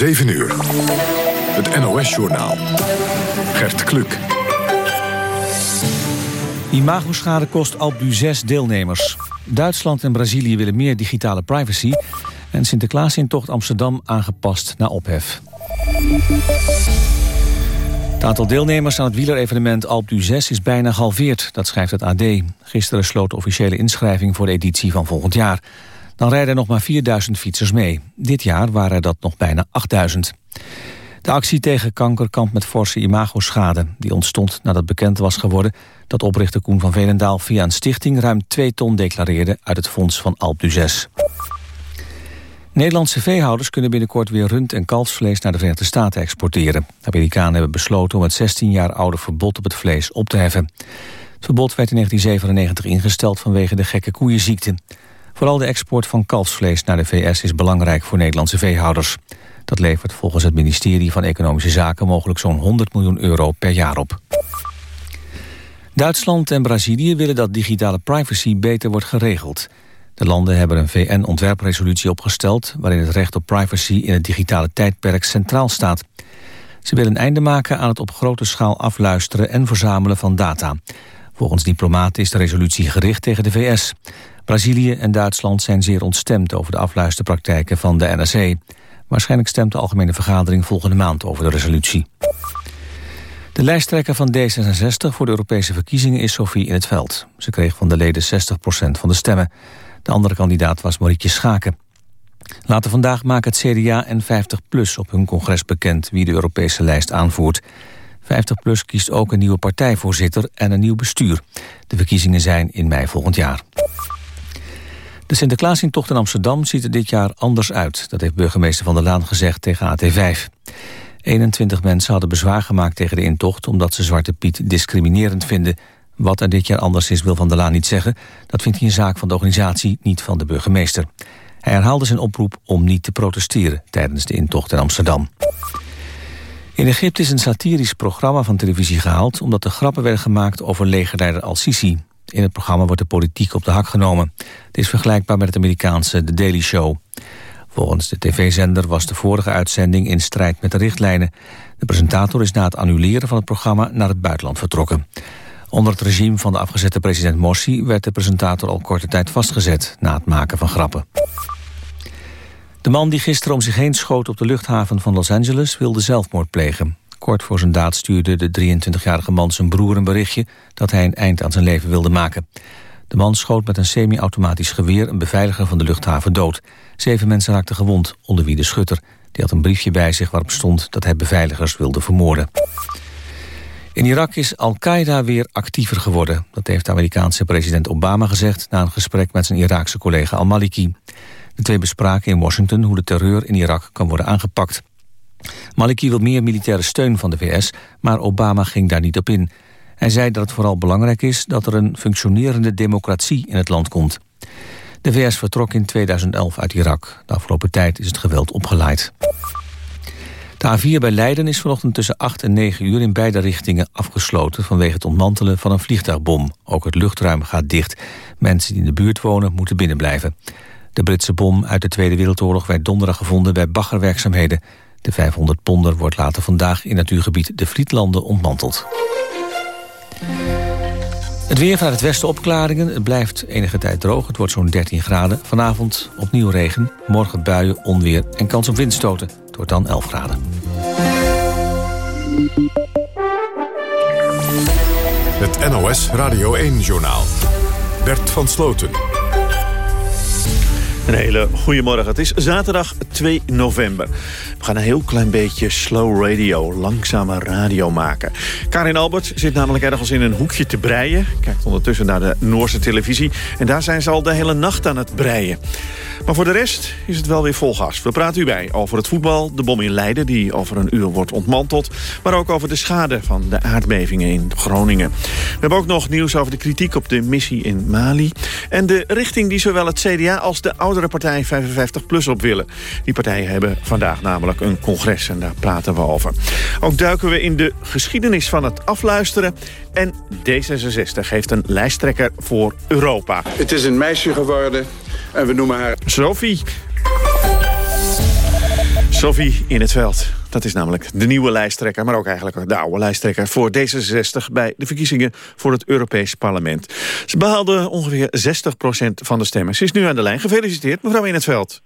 7 uur. Het NOS-journaal. Gert Kluk. Imagoschade kost Albu 6 deelnemers. Duitsland en Brazilië willen meer digitale privacy... en Sinterklaas in tocht Amsterdam aangepast naar ophef. Het aantal deelnemers aan het wielerevenement Alpe 6 is bijna gehalveerd, dat schrijft het AD. Gisteren sloot de officiële inschrijving voor de editie van volgend jaar. Dan rijden er nog maar 4000 fietsers mee. Dit jaar waren dat nog bijna 8000. De actie tegen kanker kampt met forse imagoschade. Die ontstond nadat bekend was geworden dat oprichter Koen van Velendaal via een stichting ruim 2 ton declareerde uit het fonds van Alpe 6. Nederlandse veehouders kunnen binnenkort weer rund- en kalfsvlees naar de Verenigde Staten exporteren. Amerikanen hebben besloten om het 16 jaar oude verbod op het vlees op te heffen. Het verbod werd in 1997 ingesteld vanwege de gekke koeienziekte. Vooral de export van kalfsvlees naar de VS is belangrijk voor Nederlandse veehouders. Dat levert volgens het ministerie van Economische Zaken mogelijk zo'n 100 miljoen euro per jaar op. Duitsland en Brazilië willen dat digitale privacy beter wordt geregeld. De landen hebben een VN-ontwerpresolutie opgesteld... waarin het recht op privacy in het digitale tijdperk centraal staat. Ze willen een einde maken aan het op grote schaal afluisteren en verzamelen van data. Volgens diplomaten is de resolutie gericht tegen de VS. Brazilië en Duitsland zijn zeer ontstemd over de afluisterpraktijken van de NRC. Waarschijnlijk stemt de Algemene Vergadering volgende maand over de resolutie. De lijsttrekker van D66 voor de Europese verkiezingen is Sophie in het veld. Ze kreeg van de leden 60% van de stemmen. De andere kandidaat was Marietje Schaken. Later vandaag maken het CDA en 50PLUS op hun congres bekend... wie de Europese lijst aanvoert. 50PLUS kiest ook een nieuwe partijvoorzitter en een nieuw bestuur. De verkiezingen zijn in mei volgend jaar. De Sinterklaasintocht in Amsterdam ziet er dit jaar anders uit. Dat heeft burgemeester Van der Laan gezegd tegen AT5. 21 mensen hadden bezwaar gemaakt tegen de intocht... omdat ze Zwarte Piet discriminerend vinden. Wat er dit jaar anders is, wil Van der Laan niet zeggen. Dat vindt hij een zaak van de organisatie, niet van de burgemeester. Hij herhaalde zijn oproep om niet te protesteren... tijdens de intocht in Amsterdam. In Egypte is een satirisch programma van televisie gehaald... omdat er grappen werden gemaakt over legerleider al-Sisi. In het programma wordt de politiek op de hak genomen. Het is vergelijkbaar met het Amerikaanse The Daily Show. Volgens de tv-zender was de vorige uitzending in strijd met de richtlijnen. De presentator is na het annuleren van het programma naar het buitenland vertrokken. Onder het regime van de afgezette president Morsi werd de presentator al korte tijd vastgezet na het maken van grappen. De man die gisteren om zich heen schoot op de luchthaven van Los Angeles wilde zelfmoord plegen. Kort voor zijn daad stuurde de 23-jarige man zijn broer een berichtje dat hij een eind aan zijn leven wilde maken. De man schoot met een semi-automatisch geweer een beveiliger van de luchthaven dood. Zeven mensen raakten gewond, onder wie de schutter. Die had een briefje bij zich waarop stond dat hij beveiligers wilde vermoorden. In Irak is Al-Qaeda weer actiever geworden. Dat heeft de Amerikaanse president Obama gezegd... na een gesprek met zijn Iraakse collega Al-Maliki. De twee bespraken in Washington hoe de terreur in Irak kan worden aangepakt. Maliki wil meer militaire steun van de VS, maar Obama ging daar niet op in. Hij zei dat het vooral belangrijk is dat er een functionerende democratie in het land komt. De VS vertrok in 2011 uit Irak. De afgelopen tijd is het geweld opgeleid. De A4 bij Leiden is vanochtend tussen 8 en 9 uur in beide richtingen afgesloten vanwege het ontmantelen van een vliegtuigbom. Ook het luchtruim gaat dicht. Mensen die in de buurt wonen moeten binnenblijven. De Britse bom uit de Tweede Wereldoorlog werd donderdag gevonden bij baggerwerkzaamheden. De 500 ponder wordt later vandaag in natuurgebied de Vlietlanden ontmanteld. Het weer vanuit het westen opklaringen. Het blijft enige tijd droog. Het wordt zo'n 13 graden. Vanavond opnieuw regen. Morgen buien, onweer en kans op windstoten. Het wordt dan 11 graden. Het NOS Radio 1-journaal. Bert van Sloten. Een hele goede morgen. Het is zaterdag 2 november. We gaan een heel klein beetje slow radio, langzame radio maken. Karin Albert zit namelijk ergens in een hoekje te breien. Kijkt ondertussen naar de Noorse televisie. En daar zijn ze al de hele nacht aan het breien. Maar voor de rest is het wel weer vol gas. We praten u bij over het voetbal, de bom in Leiden... die over een uur wordt ontmanteld. Maar ook over de schade van de aardbevingen in Groningen. We hebben ook nog nieuws over de kritiek op de missie in Mali. En de richting die zowel het CDA als de oudere partij 55PLUS op willen. Die partijen hebben vandaag namelijk een congres en daar praten we over. Ook duiken we in de geschiedenis van het afluisteren. En D66 heeft een lijsttrekker voor Europa. Het is een meisje geworden en we noemen haar... Sophie. Sophie in het veld. Dat is namelijk de nieuwe lijsttrekker, maar ook eigenlijk de oude lijsttrekker voor D66 bij de verkiezingen voor het Europees Parlement. Ze behaalde ongeveer 60% van de stemmen. Ze is nu aan de lijn. Gefeliciteerd, mevrouw in het veld.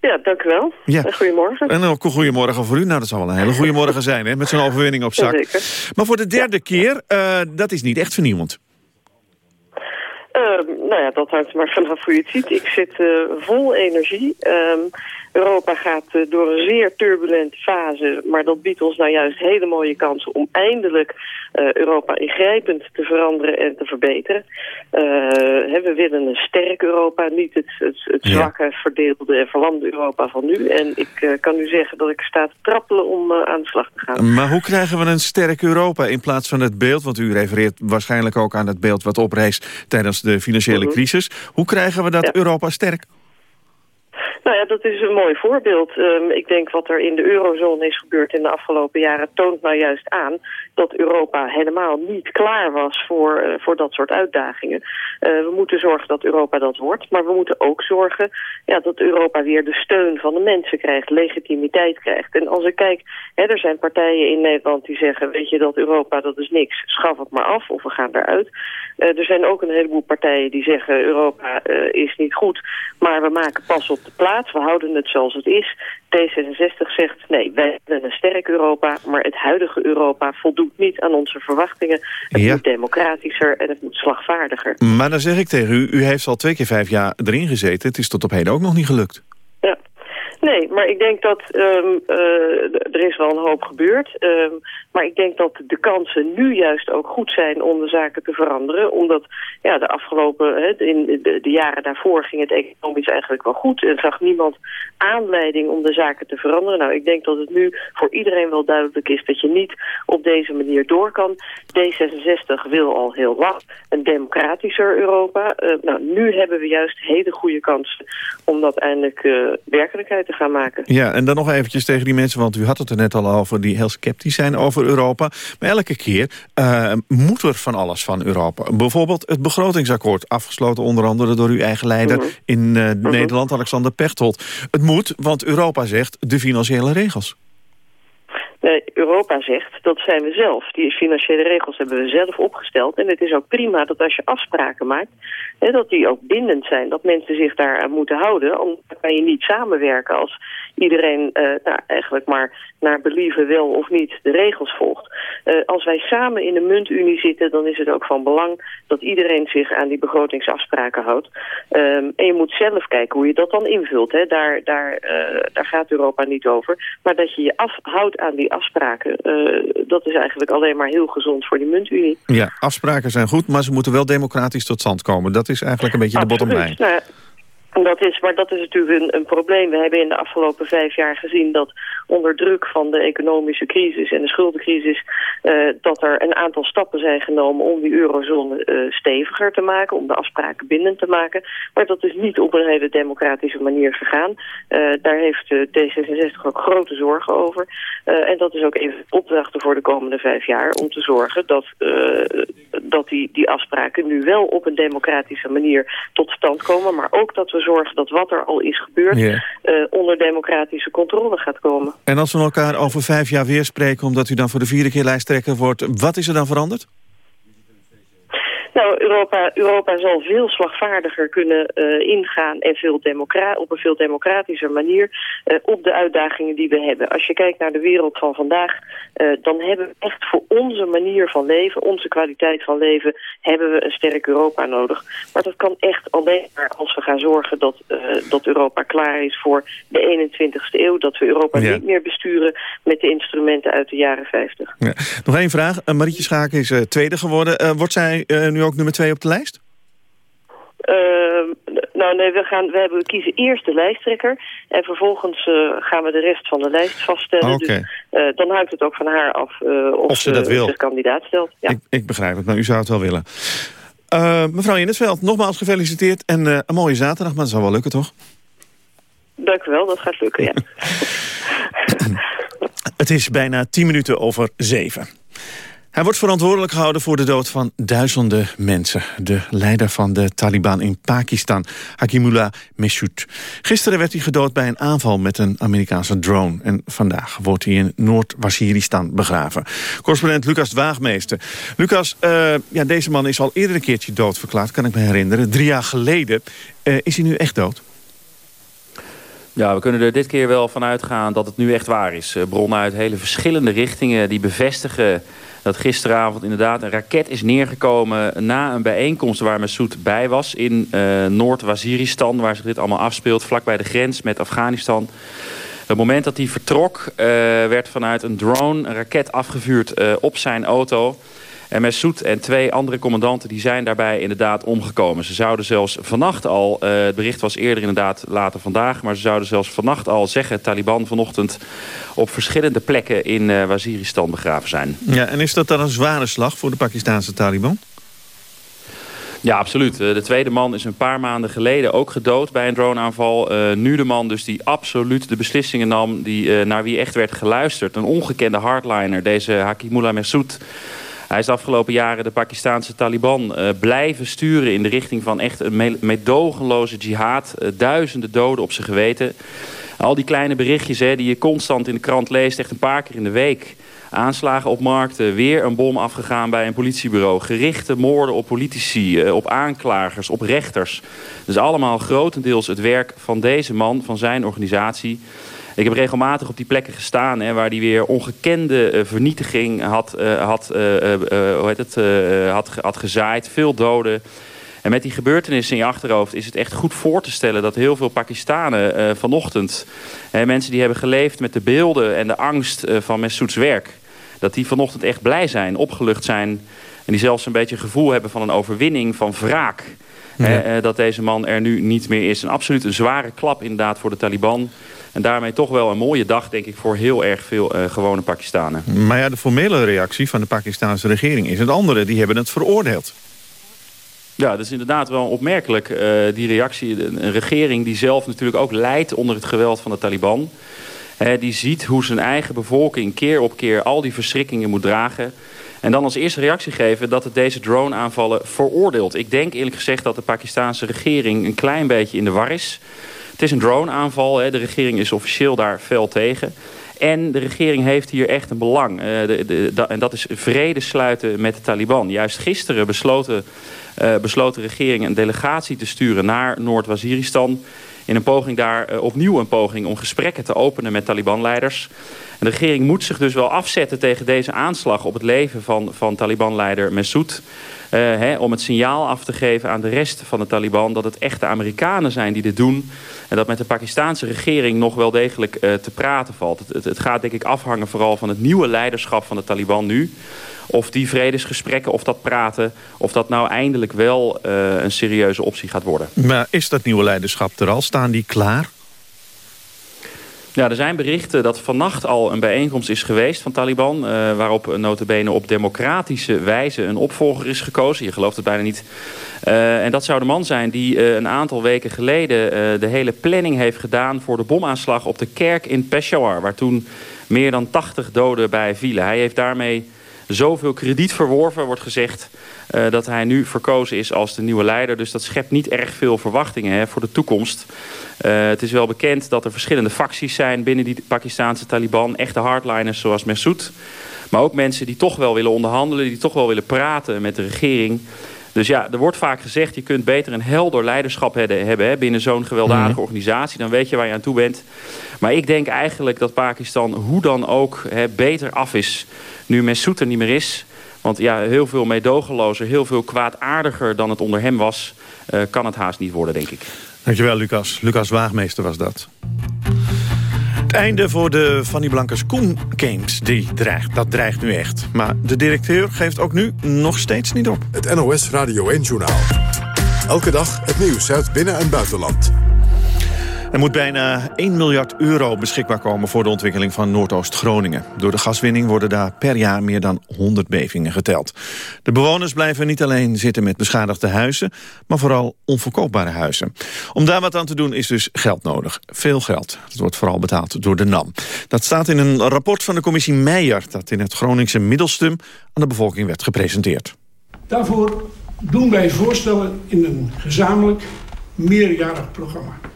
Ja, dank u wel. Ja. En goedemorgen. En ook een goedemorgen voor u. Nou, dat zal wel een hele goede morgen zijn, hè, met zo'n overwinning op zak. Zeker. Maar voor de derde keer, uh, dat is niet echt vernieuwend. Uh, nou ja, dat hangt maar vanaf hoe je het ziet. Ik zit uh, vol energie. Uh, Europa gaat uh, door een zeer turbulente fase, maar dat biedt ons nou juist hele mooie kansen om eindelijk uh, Europa ingrijpend te veranderen en te verbeteren. Uh, we willen een sterk Europa, niet het, het, het zwakke, ja. verdeelde en verlamde Europa van nu. En ik kan u zeggen dat ik sta te trappelen om aan de slag te gaan. Maar hoe krijgen we een sterk Europa in plaats van het beeld, want u refereert waarschijnlijk ook aan het beeld wat opreist tijdens de financiële -hmm. crisis. Hoe krijgen we dat ja. Europa sterk? Nou ja, dat is een mooi voorbeeld. Um, ik denk wat er in de eurozone is gebeurd in de afgelopen jaren... toont nou juist aan dat Europa helemaal niet klaar was voor, uh, voor dat soort uitdagingen. Uh, we moeten zorgen dat Europa dat wordt. Maar we moeten ook zorgen ja, dat Europa weer de steun van de mensen krijgt. Legitimiteit krijgt. En als ik kijk, hè, er zijn partijen in Nederland die zeggen... weet je dat Europa dat is niks, schaf het maar af of we gaan eruit. Uh, er zijn ook een heleboel partijen die zeggen... Europa is niet goed, maar we maken pas op de plaats we houden het zoals het is. D66 zegt, nee, wij willen een sterk Europa... maar het huidige Europa voldoet niet aan onze verwachtingen. Het ja. moet democratischer en het moet slagvaardiger. Maar dan zeg ik tegen u, u heeft al twee keer vijf jaar erin gezeten. Het is tot op heden ook nog niet gelukt. Ja. Nee, maar ik denk dat um, uh, er is wel een hoop gebeurd. Um, maar ik denk dat de kansen nu juist ook goed zijn om de zaken te veranderen. Omdat ja, de afgelopen, in de, jaren daarvoor ging het economisch eigenlijk wel goed. En zag niemand aanleiding om de zaken te veranderen. Nou, ik denk dat het nu voor iedereen wel duidelijk is dat je niet op deze manier door kan. D66 wil al heel lang een democratischer Europa. Uh, nou, nu hebben we juist hele goede kansen om dat eindelijk uh, werkelijkheid te gaan maken. Ja, en dan nog eventjes tegen die mensen, want u had het er net al over... die heel sceptisch zijn over Europa. Maar elke keer uh, moet er van alles van Europa. Bijvoorbeeld het begrotingsakkoord, afgesloten onder andere door uw eigen leider... Mm -hmm. in uh, mm -hmm. Nederland, Alexander Pechtold. Het moet, want Europa zegt de financiële regels. Nee, Europa zegt, dat zijn we zelf. Die financiële regels hebben we zelf opgesteld. En het is ook prima dat als je afspraken maakt, hè, dat die ook bindend zijn. Dat mensen zich daar aan moeten houden. Omdat kan je niet samenwerken als iedereen uh, nou, eigenlijk maar naar believen wel of niet de regels volgt. Uh, als wij samen in de muntunie zitten, dan is het ook van belang dat iedereen zich aan die begrotingsafspraken houdt. Um, en je moet zelf kijken hoe je dat dan invult. Hè. Daar, daar, daar gaat Europa niet over. Maar dat je je afhoudt aan die afspraken, uh, dat is eigenlijk alleen maar heel gezond voor die muntunie. Ja, afspraken zijn goed, maar ze moeten wel democratisch tot stand komen. Dat is eigenlijk een beetje Absoluut. de bottom line. Nou, dat is, maar dat is natuurlijk een, een, probleem. We hebben in de afgelopen vijf jaar gezien dat onder druk van de economische crisis en de schuldencrisis... Uh, dat er een aantal stappen zijn genomen om die eurozone uh, steviger te maken, om de afspraken bindend te maken. Maar dat is niet op een hele democratische manier gegaan. Uh, daar heeft D66 ook grote zorgen over. en dat is ook even opdrachten voor de komende vijf jaar om te zorgen dat, dat die, die afspraken nu wel op een democratische manier tot stand komen, maar ook dat we zorgen dat wat er al is gebeurd yeah. uh, onder democratische controle gaat komen. En als we elkaar over vijf jaar weer spreken, omdat u dan voor de vierde keer lijsttrekker wordt, wat is er dan veranderd? Nou, Europa, Europa zal veel slagvaardiger kunnen uh, ingaan en veel op een veel democratischer manier uh, op de uitdagingen die we hebben. Als je kijkt naar de wereld van vandaag, uh, dan hebben we echt voor onze manier van leven, onze kwaliteit van leven, hebben we een sterk Europa nodig. Maar dat kan echt alleen maar als we gaan zorgen dat, dat Europa klaar is voor de 21ste eeuw. Dat we Europa ja. niet meer besturen met de instrumenten uit de jaren 50. Ja. Nog één vraag. Marietje Schaken is tweede geworden. wordt zij nu ook nummer twee op de lijst? Uh, nou nee, we, gaan, we, hebben, we kiezen eerst de lijsttrekker en vervolgens uh, gaan we de rest van de lijst vaststellen. Okay. Dus uh, dan hangt het ook van haar af uh, of, of, ze dat wil. kandidaat stelt. Ja. Ik, ik, begrijp het, maar u zou het wel willen. mevrouw Innesveld, nogmaals gefeliciteerd en een mooie zaterdag, maar dat zal wel lukken toch? Dank u wel, dat gaat lukken, ja. het is bijna tien minuten over zeven. Hij wordt verantwoordelijk gehouden voor de dood van duizenden mensen. De leider van de Taliban in Pakistan, Hakimullah Meshoud. Gisteren werd hij gedood bij een aanval met een Amerikaanse drone. En vandaag wordt hij in Noord-Waziristan begraven. Correspondent Lucas Waagmeester. Lucas, uh, ja, deze man is al eerder een keertje doodverklaard, kan ik me herinneren. Drie jaar geleden. Uh, is hij nu echt dood? Ja, we kunnen er dit keer wel van uitgaan dat het nu echt waar is. Eh, bronnen uit hele verschillende richtingen die bevestigen dat gisteravond inderdaad een raket is neergekomen... na een bijeenkomst waar Massoud bij was in uh, Noord-Waziristan... waar zich dit allemaal afspeelt, vlakbij de grens met Afghanistan. Het moment dat hij vertrok uh, werd vanuit een drone een raket afgevuurd uh, op zijn auto... En Messoud en twee andere commandanten die zijn daarbij inderdaad omgekomen. Ze zouden zelfs vannacht al, uh, het bericht was eerder inderdaad later vandaag... maar ze zouden zelfs vannacht al zeggen, Taliban vanochtend... op verschillende plekken in uh, Waziristan begraven zijn. Ja, en is dat dan een zware slag voor de Pakistanse Taliban? Ja, absoluut. De tweede man is een paar maanden geleden ook gedood bij een droneaanval. Uh, nu de man dus die absoluut de beslissingen nam... Die, uh, naar wie echt werd geluisterd. Een ongekende hardliner, deze Hakimullah Massoud... Hij is de afgelopen jaren de Pakistanse Taliban uh, blijven sturen... in de richting van echt een meedogenloze jihad. Uh, duizenden doden op zijn geweten. Al die kleine berichtjes hè, die je constant in de krant leest... echt een paar keer in de week... Aanslagen op markten, weer een bom afgegaan bij een politiebureau. Gerichte moorden op politici, op aanklagers, op rechters. Dus allemaal grotendeels het werk van deze man, van zijn organisatie. Ik heb regelmatig op die plekken gestaan hè, waar hij weer ongekende uh, vernietiging had, uh, had, uh, hoe heet het, had, had gezaaid. Veel doden. En met die gebeurtenissen in je achterhoofd is het echt goed voor te stellen... dat heel veel Pakistanen vanochtend, mensen die hebben geleefd met de beelden... en de angst van Messouds werk, dat die vanochtend echt blij zijn, opgelucht zijn... en die zelfs een beetje gevoel hebben van een overwinning, van wraak... Ja. dat deze man er nu niet meer is. Een absoluut een zware klap inderdaad voor de Taliban... En daarmee toch wel een mooie dag, denk ik, voor heel erg veel uh, gewone Pakistanen. Maar ja, de formele reactie van de Pakistanse regering is het andere. Die hebben het veroordeeld. Ja, dat is inderdaad wel opmerkelijk, uh, die reactie. Een regering die zelf natuurlijk ook leidt onder het geweld van de Taliban. Uh, die ziet hoe zijn eigen bevolking keer op keer al die verschrikkingen moet dragen. En dan als eerste reactie geven dat het deze drone-aanvallen veroordeelt. Ik denk eerlijk gezegd dat de Pakistanse regering een klein beetje in de war is... Het is een drone-aanval. De regering is officieel daar fel tegen. En de regering heeft hier echt een belang. Uh, de, en dat is vrede sluiten met de Taliban. Juist gisteren besloten, uh, besloot de regering een delegatie te sturen naar Noord-Waziristan. In een poging daar uh, opnieuw een poging om gesprekken te openen met Taliban-leiders. De regering moet zich dus wel afzetten tegen deze aanslag op het leven van, van Taliban-leider Massoud. Hè, om het signaal af te geven aan de rest van de Taliban... dat het echt de Amerikanen zijn die dit doen... en dat met de Pakistanse regering nog wel degelijk uh, te praten valt. Het, het, gaat denk ik afhangen vooral van het nieuwe leiderschap van de Taliban nu... of die vredesgesprekken, of dat praten... of dat nou eindelijk wel uh, een serieuze optie gaat worden. Maar is dat nieuwe leiderschap er al? Staan die klaar? Ja, er zijn berichten dat vannacht al een bijeenkomst is geweest van Taliban... Uh, waarop notabene op democratische wijze een opvolger is gekozen. Je gelooft het bijna niet. Uh, en dat zou de man zijn die uh, een aantal weken geleden... de hele planning heeft gedaan voor de bomaanslag op de kerk in Peshawar... waar toen meer dan 80 doden bij vielen. Hij heeft daarmee zoveel krediet verworven, wordt gezegd... Uh, dat hij nu verkozen is als de nieuwe leider. Dus dat schept niet erg veel verwachtingen hè, voor de toekomst. Uh, het is wel bekend dat er verschillende facties zijn binnen die Pakistanse Taliban. Echte hardliners zoals Massoud. Maar ook mensen die toch wel willen onderhandelen, die toch wel willen praten met de regering. Dus ja, er wordt vaak gezegd, je kunt beter een helder leiderschap hebben, hè, binnen zo'n gewelddadige mm. organisatie. Dan weet je waar je aan toe bent. Maar ik denk eigenlijk dat Pakistan hoe dan ook hè, beter af is nu Massoud er niet meer is. Want ja, heel veel meedogenlozer, heel veel kwaadaardiger dan het onder hem was... Uh, kan het haast niet worden, denk ik. Dankjewel, Lucas. Lucas Waagmeester was dat. Het einde voor de Fanny Blankers Koen Games, die dreigt, dat dreigt nu echt. Maar de directeur geeft ook nu nog steeds niet op. Het NOS Radio 1-journaal. Elke dag het nieuws uit binnen- en buitenland. Er moet bijna 1 miljard euro beschikbaar komen voor de ontwikkeling van Noordoost-Groningen. Door de gaswinning worden daar per jaar meer dan 100 bevingen geteld. De bewoners blijven niet alleen zitten met beschadigde huizen, maar vooral onverkoopbare huizen. Om daar wat aan te doen is dus geld nodig. Veel geld. Het wordt vooral betaald door de NAM. Dat staat in een rapport van de commissie Meijer dat in het Groningse Middelstum aan de bevolking werd gepresenteerd. Daarvoor doen wij voorstellen in een gezamenlijk meerjarig programma.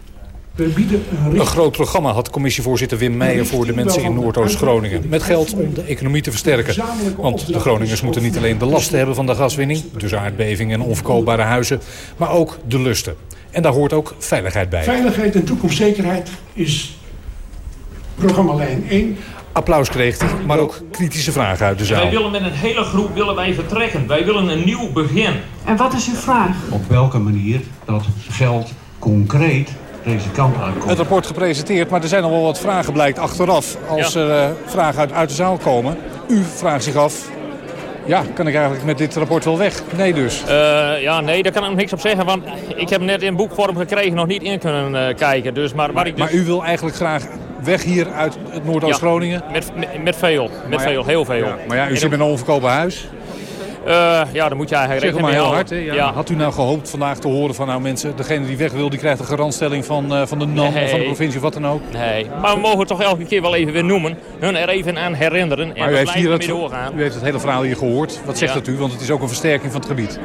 We bieden een, een groot programma had commissievoorzitter Wim Meijer voor de mensen in Noordoost-Groningen. Met geld om de economie te versterken. Want de Groningers moeten niet alleen de lasten hebben van de gaswinning... dus aardbevingen en onverkoopbare huizen, maar ook de lusten. En daar hoort ook veiligheid bij. Veiligheid en toekomstzekerheid is programmalijn 1. Applaus kreeg hij, maar ook kritische vragen uit de zaal. Wij willen met een hele groep willen wij vertrekken. Wij willen een nieuw begin. En wat is uw vraag? Op welke manier dat geld concreet deze kant uitkomt. Het rapport gepresenteerd, maar er zijn nog wel wat vragen blijkt achteraf. Als ja. er uh, vragen uit, uit de zaal komen. U vraagt zich af, ja, kan ik eigenlijk met dit rapport wel weg? Nee dus. Uh, ja, nee, daar kan ik nog niks op zeggen. Want ik heb net in boekvorm gekregen nog niet in kunnen uh, kijken. Dus, maar, waar ik dus... maar u wil eigenlijk graag weg hier uit het Noordoost-Groningen? Ja, met, met, met, veel. Met ja, veel, heel veel. Ja, maar ja, u zit met een onverkopen huis. Uh, ja, dan moet je eigenlijk zeg maar heel hard. Ja. Had u nou gehoopt vandaag te horen van nou mensen, degene die weg wil, die krijgt een garantstelling van, uh, van de NAM nee. of van de provincie of wat dan ook? Nee, maar we mogen het toch elke keer wel even weer noemen. Hun er even aan herinneren en maar u heeft hier het, doorgaan. U heeft het hele verhaal hier gehoord. Wat zegt dat u? Want het is ook een versterking van het gebied.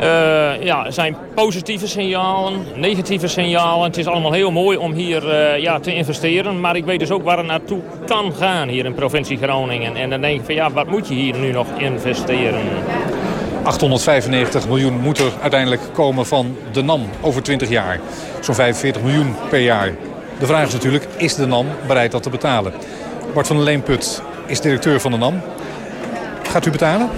Uh, ja, zijn positieve signalen, negatieve signalen. Het is allemaal heel mooi om hier uh, ja, te investeren. Maar ik weet dus ook waar het naartoe kan gaan hier in provincie Groningen. En dan denk ik van ja, wat moet je hier nu nog investeren? 895 miljoen moet er uiteindelijk komen van de NAM over 20 jaar. Zo'n 45 miljoen per jaar. De vraag is natuurlijk, is de NAM bereid dat te betalen? Bart van der Leenput is directeur van de NAM. Gaat u betalen?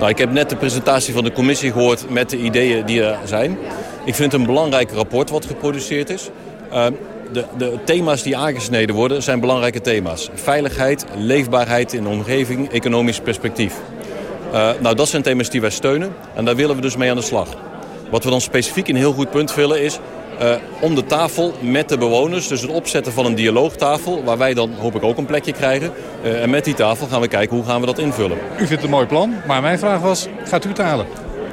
Nou, ik heb net de presentatie van de commissie gehoord met de ideeën die er zijn. Ik vind het een belangrijk rapport wat geproduceerd is. Uh, de, de, thema's die aangesneden worden zijn belangrijke thema's. Veiligheid, leefbaarheid in de omgeving, economisch perspectief. Uh, nou, dat zijn thema's die wij steunen en daar willen we dus mee aan de slag. Wat we dan specifiek een heel goed punt vullen is... Uh, om de tafel met de bewoners, dus het opzetten van een dialoogtafel... waar wij dan hoop ik ook een plekje krijgen. Uh, en met die tafel gaan we kijken hoe gaan we dat invullen. U vindt het een mooi plan, maar mijn vraag was, gaat u betalen?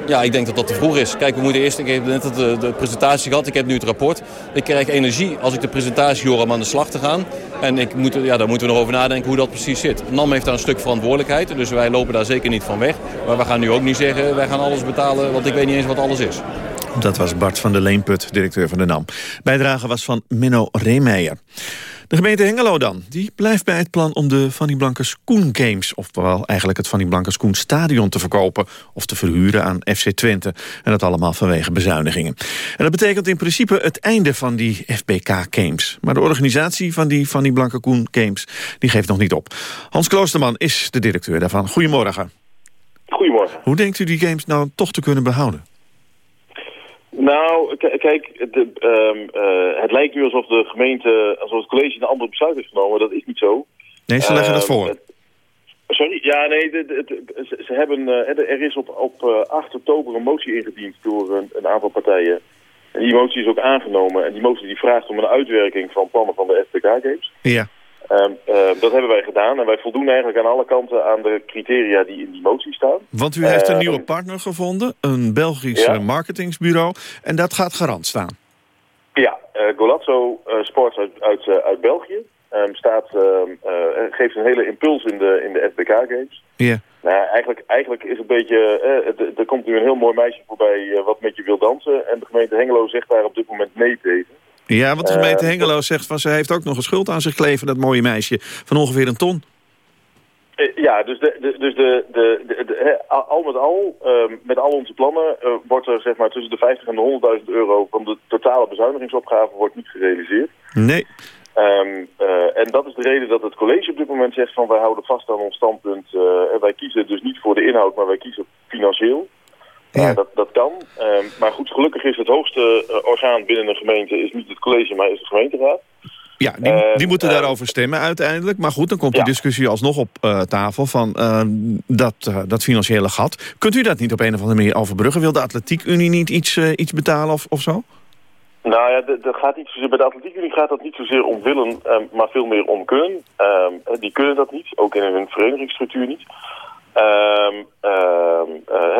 Ja, ik denk dat dat te vroeg is. Kijk, we moeten eerst, ik heb net de, de presentatie gehad, ik heb nu het rapport. Ik krijg energie als ik de presentatie hoor om aan de slag te gaan. En ik moet, ja, daar moeten we nog over nadenken hoe dat precies zit. NAM heeft daar een stuk verantwoordelijkheid, dus wij lopen daar zeker niet van weg. Maar we gaan nu ook niet zeggen, wij gaan alles betalen, want ik weet niet eens wat alles is. Dat was Bart van der Leenput, directeur van de NAM. Bijdrage was van Menno Reemeijer. De gemeente Hengelo dan, die blijft bij het plan om de Fanny Blankers Koen Games... oftewel eigenlijk het Fanny Blankers Koen Stadion te verkopen... of te verhuren aan FC Twente. En dat allemaal vanwege bezuinigingen. En dat betekent in principe het einde van die FBK Games. Maar de organisatie van die Fanny Blanke Koen Games die geeft nog niet op. Hans Kloosterman is de directeur daarvan. Goedemorgen. Goedemorgen. Hoe denkt u die games nou toch te kunnen behouden? Nou, kijk, de, um, uh, het lijkt nu alsof de gemeente, alsof het college een andere besluit heeft genomen. Dat is niet zo. Nee, ze leggen uh, dat voor. Sorry? Ja, nee, de, de, de, ze, ze, hebben, uh, er is op, op 8 oktober een motie ingediend door een, een, aantal partijen. En die motie is ook aangenomen. En die motie die vraagt om een uitwerking van plannen van de FPK Games. Ja. Um, uh, dat hebben wij gedaan en wij voldoen eigenlijk aan alle kanten aan de criteria die in die motie staan. Want u heeft een uh, nieuwe partner gevonden, een Belgisch ja? marketingsbureau, en dat gaat garant staan. Ja, uh, Golazzo Sports uit, uit, uit België staat, geeft een hele impuls in de, in de FBK Games. Ja. Nou, eigenlijk, eigenlijk is een beetje, er komt nu een heel mooi meisje voorbij wat met je wil dansen en de gemeente Hengelo zegt daar op dit moment nee tegen. Ja, want de gemeente uh, Hengelo zegt van ze heeft ook nog een schuld aan zich kleven, dat mooie meisje, van ongeveer een ton. Uh, ja, dus, de, dus de, de, de, de he, al met al, uh, met al onze plannen, uh, wordt er zeg maar tussen de 50 en de 100.000 euro van de totale bezuinigingsopgave wordt niet gerealiseerd. Nee. Um, en dat is de reden dat het college op dit moment zegt van wij houden vast aan ons standpunt. en wij kiezen dus niet voor de inhoud, maar wij kiezen financieel. Ja, dat, dat kan. Um, maar goed, gelukkig is het hoogste uh, orgaan binnen een gemeente is niet het college, maar is de gemeenteraad. Ja, die, uh, die moeten uh, daarover stemmen uiteindelijk. Maar goed, dan komt die discussie alsnog op tafel van dat, dat financiële gat. Kunt u dat niet op een of andere manier overbruggen? Wil de Atletiekunie niet iets, iets betalen of, of zo? Nou ja, dat gaat niet zozeer, bij de atletiekunie gaat dat niet zozeer om willen, ehm, maar veel meer om kunnen. Ehm, die kunnen dat niet, ook in hun verenigingsstructuur niet. Um,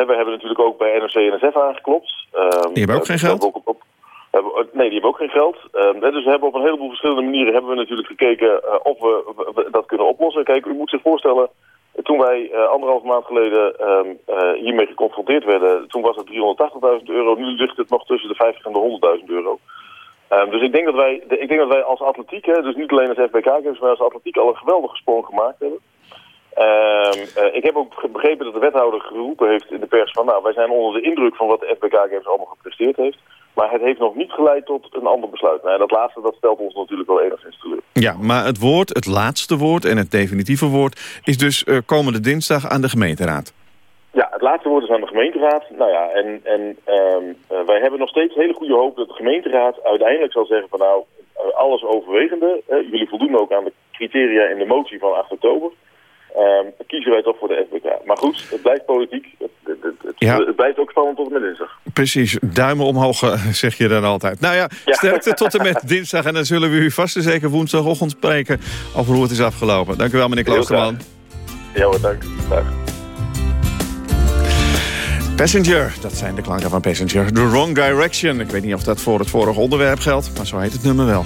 we hebben natuurlijk ook bij NRC en NSF aangeklopt. die hebben ook geen geld? Ook op, hebben, nee, die hebben ook geen geld. dus we hebben op een heleboel verschillende manieren hebben we natuurlijk gekeken of we, dat kunnen oplossen. Kijk, u moet zich voorstellen, toen wij uh, anderhalf maand geleden uh, hiermee geconfronteerd werden, toen was het 380.000 euro. Nu ligt het nog tussen de 50 en de 100.000 euro. Um, dus ik denk dat wij, ik denk dat wij als atletiek, hè, dus niet alleen als FBK maar als atletiek al een geweldige sprong gemaakt hebben. Um, uh, ik heb ook begrepen dat de wethouder geroepen heeft in de pers van... nou, wij zijn onder de indruk van wat de FBK Games allemaal gepresteerd heeft. Maar het heeft nog niet geleid tot een ander besluit. Nou, dat laatste dat stelt ons natuurlijk wel enigszins teleur. Ja, maar het woord, het laatste woord en het definitieve woord... is dus uh, komende dinsdag aan de gemeenteraad. Ja, het laatste woord is aan de gemeenteraad. Nou ja, en, en um, uh, wij hebben nog steeds hele goede hoop dat de gemeenteraad uiteindelijk zal zeggen van nou, alles overwegende. jullie voldoen ook aan de criteria in de motie van 8 oktober. Um, kiezen wij toch voor de FBK. Maar goed, het blijft politiek. Het, het, het, ja. het blijft ook spannend tot en met dinsdag. Precies, duimen omhoog eh, zeg je dan altijd. Nou ja, ja. sterkte tot en met dinsdag. En dan zullen we u vast en zeker woensdagochtend spreken over hoe het is afgelopen. Dank u wel, meneer Kloosterman. Ja hoor, dank. Dag. Passenger, dat zijn de klanken van Passenger. The Wrong Direction. Ik weet niet of dat voor het vorige onderwerp geldt, maar zo heet het nummer wel.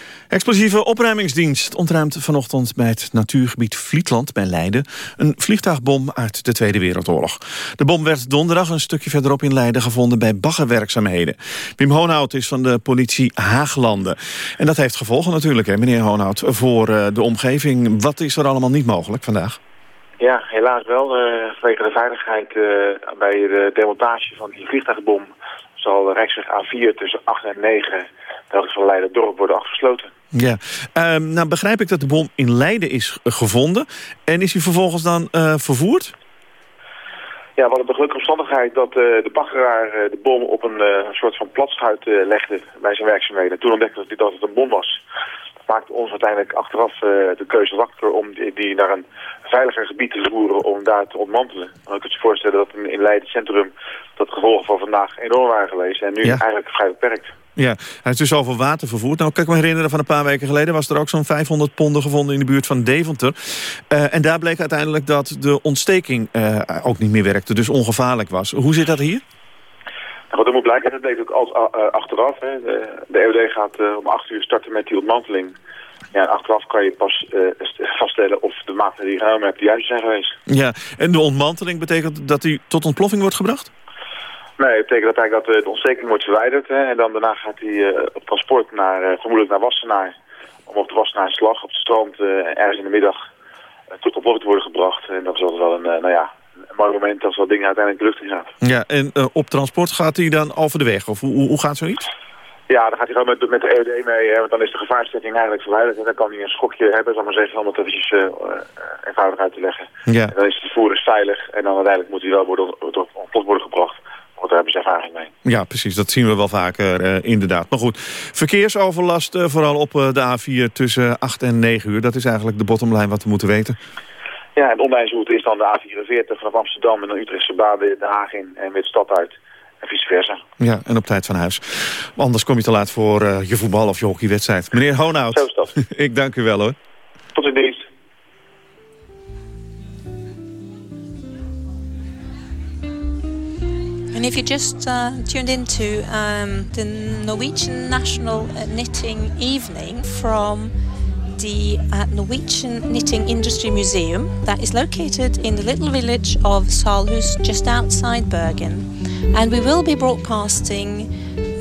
Explosieve opruimingsdienst ontruimt vanochtend bij het natuurgebied Vlietland bij Leiden een vliegtuigbom uit de Tweede Wereldoorlog. De bom werd donderdag een stukje verderop in Leiden gevonden bij baggerwerkzaamheden. Wim Hoonhout is van de politie Haaglanden. En dat heeft gevolgen natuurlijk, hè, meneer Hoonhout, voor uh, de omgeving. Wat is er allemaal niet mogelijk vandaag? Ja, helaas wel. Uh, vanwege de veiligheid uh, bij de demontage van die vliegtuigbom zal de Rijksweg A4 tussen 8 en 9 de van Leiden-dorp worden afgesloten. Ja, um, nou begrijp ik dat de bom in Leiden is gevonden. En is hij vervolgens dan uh, vervoerd? Ja, we hadden de gelukkige omstandigheid dat uh, de baggeraar uh, de bom op een soort van platschuit legde bij zijn werkzaamheden. Toen ontdekte hij dat het een bom was maakte ons uiteindelijk achteraf de keuze wakker om die, die, naar een veiliger gebied te voeren om daar te ontmantelen. Dan kan je je voorstellen dat in, in Leiden Centrum dat gevolgen van vandaag enorm waren geweest en nu eigenlijk vrij beperkt. Ja, hij is dus over water vervoerd. Nou, kan ik me herinneren, van een paar weken geleden was er ook zo'n 500 ponden gevonden in de buurt van Deventer. Uh, en daar bleek uiteindelijk dat de ontsteking uh, ook niet meer werkte, dus ongevaarlijk was. Hoe zit dat hier? Nou, dat moet blijken, dat bleek ook als, uh, achteraf. Hè. De, de EOD gaat uh, om 8 uur starten met die ontmanteling. Ja, achteraf kan je pas vaststellen of de maatregelen die je genomen hebt de juiste zijn geweest. Ja, en de ontmanteling betekent dat hij tot ontploffing wordt gebracht? Nee, het betekent dat eigenlijk dat de ontsteking wordt verwijderd. Hè, en dan daarna gaat hij op transport naar, vermoedelijk naar Wassenaar. Om op de Wassenaar slag op het strand ergens in de middag tot ontploffing te worden gebracht. En dat is altijd wel een, nou ja, een mooi moment als dat ding uiteindelijk de lucht in gaat. Ja, en uh, op transport gaat hij dan over de weg? Of hoe, hoe gaat zoiets? Ja, dan gaat hij gewoon met, met de EOD mee, hè, want dan is de gevaarstelling eigenlijk verwijderd. En dan kan hij een schokje hebben, zal maar zeggen, om het eventjes uh, eenvoudig uit te leggen. Ja. En dan is het voer veilig en dan uiteindelijk moet hij wel worden, tot worden gebracht. Want daar hebben ze ervaring mee. Ja, precies. Dat zien we wel vaker, uh, inderdaad. Maar goed, verkeersoverlast uh, vooral op uh, de A4 tussen 8 en 9 uur. Dat is eigenlijk de bottomline wat we moeten weten. Ja, en de omleidingsroute is dan de A44 vanaf Amsterdam en de Utrechtse baan de Haag in en weer de stad uit. En vice versa. Ja, en op tijd van huis. Anders kom je te laat voor je voetbal- of je hockeywedstrijd. Meneer dat. ik dank u wel hoor. If you just uh, tuned into um, the Norwegian National Knitting Evening from the uh, Norwegian Knitting Industry Museum that is located in the little village of Salhus just outside Bergen. And we will be broadcasting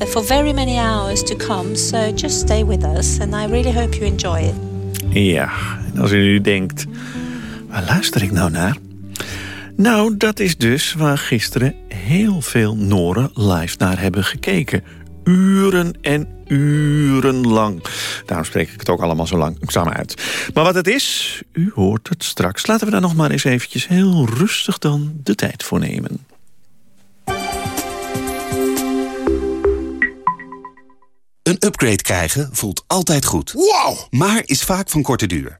uh, for very many hours to come, so just stay with us and I really hope you enjoy it. Ja, en als u denkt, waar luister ik nou naar? Nou, dat is dus waar gisteren heel veel Noren live naar hebben gekeken. Uren en uren lang. Daarom spreek ik het ook allemaal zo langzaam uit. Maar wat het is, u hoort het straks. Laten we daar nog maar eens eventjes heel rustig dan de tijd voor nemen. Een upgrade krijgen voelt altijd goed. Wow! Maar is vaak van korte duur.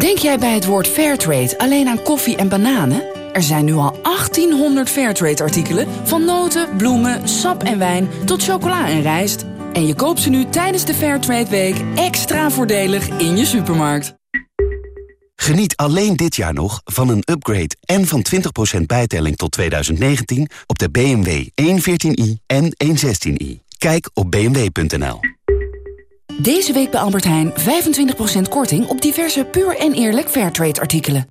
Denk jij bij het woord Fairtrade alleen aan koffie en bananen? Er zijn nu al 1800 Fairtrade-artikelen... van noten, bloemen, sap en wijn tot chocola en rijst. En je koopt ze nu tijdens de Fairtrade Week extra voordelig in je supermarkt. Geniet alleen dit jaar nog van een upgrade en van 20% bijtelling tot 2019... op de BMW 114i en 116i. Kijk op bmw.nl. Deze week bij Albert Heijn 25% korting op diverse puur en eerlijk Fairtrade artikelen.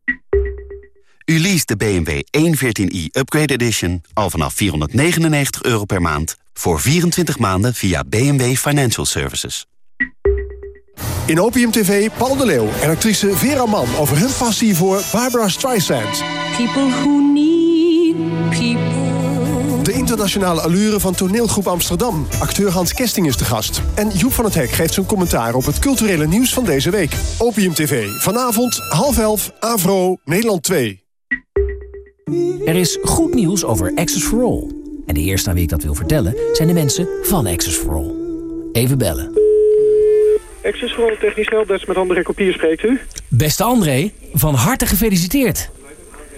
U leest de BMW 114i Upgrade Edition al vanaf 499 euro per maand... voor 24 maanden via BMW Financial Services. In Opium TV Paul de Leeuw en actrice Vera Mann... over hun passie voor Barbara Streisand. People who need people. De internationale allure van toneelgroep Amsterdam. Acteur Hans Kesting is de gast. En Joep van het Hek geeft zijn commentaar op het culturele nieuws van deze week. Opium TV. Vanavond half elf, Avro, Nederland 2. Er is goed nieuws over Access for All. En de eerste aan wie ik dat wil vertellen zijn de mensen van Access for All. Even bellen. Access for All technisch helpdesk met André Kopier spreekt u. Beste André, van harte gefeliciteerd.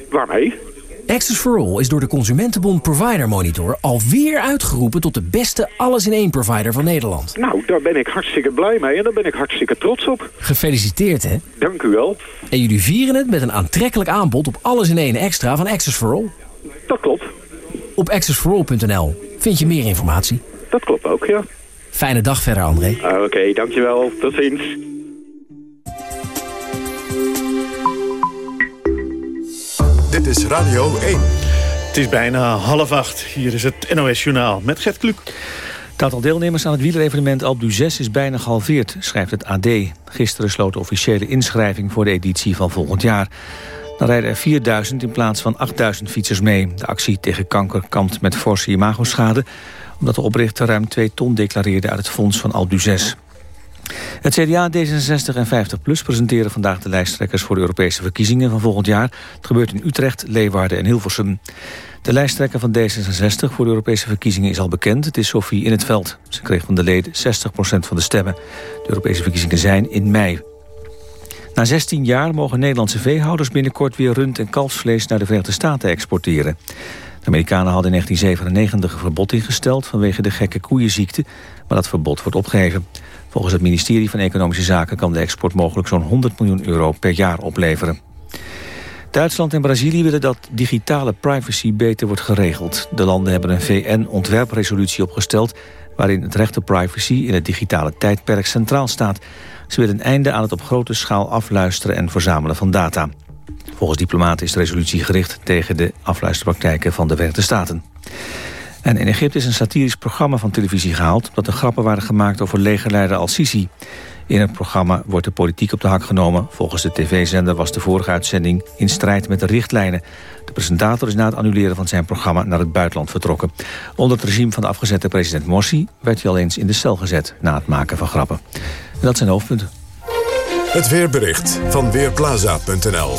Waarmee? Access for All is door de Consumentenbond Provider Monitor alweer uitgeroepen tot de beste alles-in-één provider van Nederland. Nou, daar ben ik hartstikke blij mee en daar ben ik hartstikke trots op. Gefeliciteerd, hè? Dank u wel. En jullie vieren het met een aantrekkelijk aanbod op alles-in-één extra van Access for All. Dat klopt. Op accessforall.nl vind je meer informatie. Dat klopt ook, ja. Fijne dag verder, André. Oké, dankjewel. Tot ziens. Dit is Radio 1. Het is bijna half acht. Hier is het NOS Journaal met Gert Kluk. Het aantal deelnemers aan het wielerevenement Alpe d'Huez is bijna gehalveerd, schrijft het AD. Gisteren sloot de officiële inschrijving voor de editie van volgend jaar. Dan rijden er 4000 in plaats van 8000 fietsers mee. De actie tegen kanker kampt met forse imagoschade... omdat de oprichter ruim 2 ton declareerde uit het fonds van Alpe d'Huez. Het CDA, D66 en 50PLUS presenteren vandaag de lijsttrekkers voor de Europese verkiezingen van volgend jaar. Het gebeurt in Utrecht, Leeuwarden en Hilversum. De lijsttrekker van D66 voor de Europese verkiezingen is al bekend. Het is Sophie in het veld. Ze kreeg van de leden 60% van de stemmen. De Europese verkiezingen zijn in mei. Na 16 jaar mogen Nederlandse veehouders binnenkort weer rund- en kalfsvlees naar de Verenigde Staten exporteren. De Amerikanen hadden in 1997 een verbod ingesteld vanwege de gekke koeienziekte, maar dat verbod wordt opgeheven. Volgens het ministerie van Economische Zaken kan de export mogelijk zo'n 100 miljoen euro per jaar opleveren. Duitsland en Brazilië willen dat digitale privacy beter wordt geregeld. De landen hebben een VN-ontwerpresolutie opgesteld... waarin het recht op privacy in het digitale tijdperk centraal staat. Ze willen een einde aan het op grote schaal afluisteren en verzamelen van data. Volgens diplomaten is de resolutie gericht tegen de afluisterpraktijken van de Verenigde Staten. En in Egypte is een satirisch programma van televisie gehaald... omdat er grappen waren gemaakt over legerleider al-Sisi. In het programma wordt de politiek op de hak genomen. Volgens de tv-zender was de vorige uitzending in strijd met de richtlijnen. De presentator is na het annuleren van zijn programma naar het buitenland vertrokken. Onder het regime van de afgezette president Morsi werd hij al eens in de cel gezet... na het maken van grappen. En dat zijn de hoofdpunten. Het weerbericht van Weerplaza.nl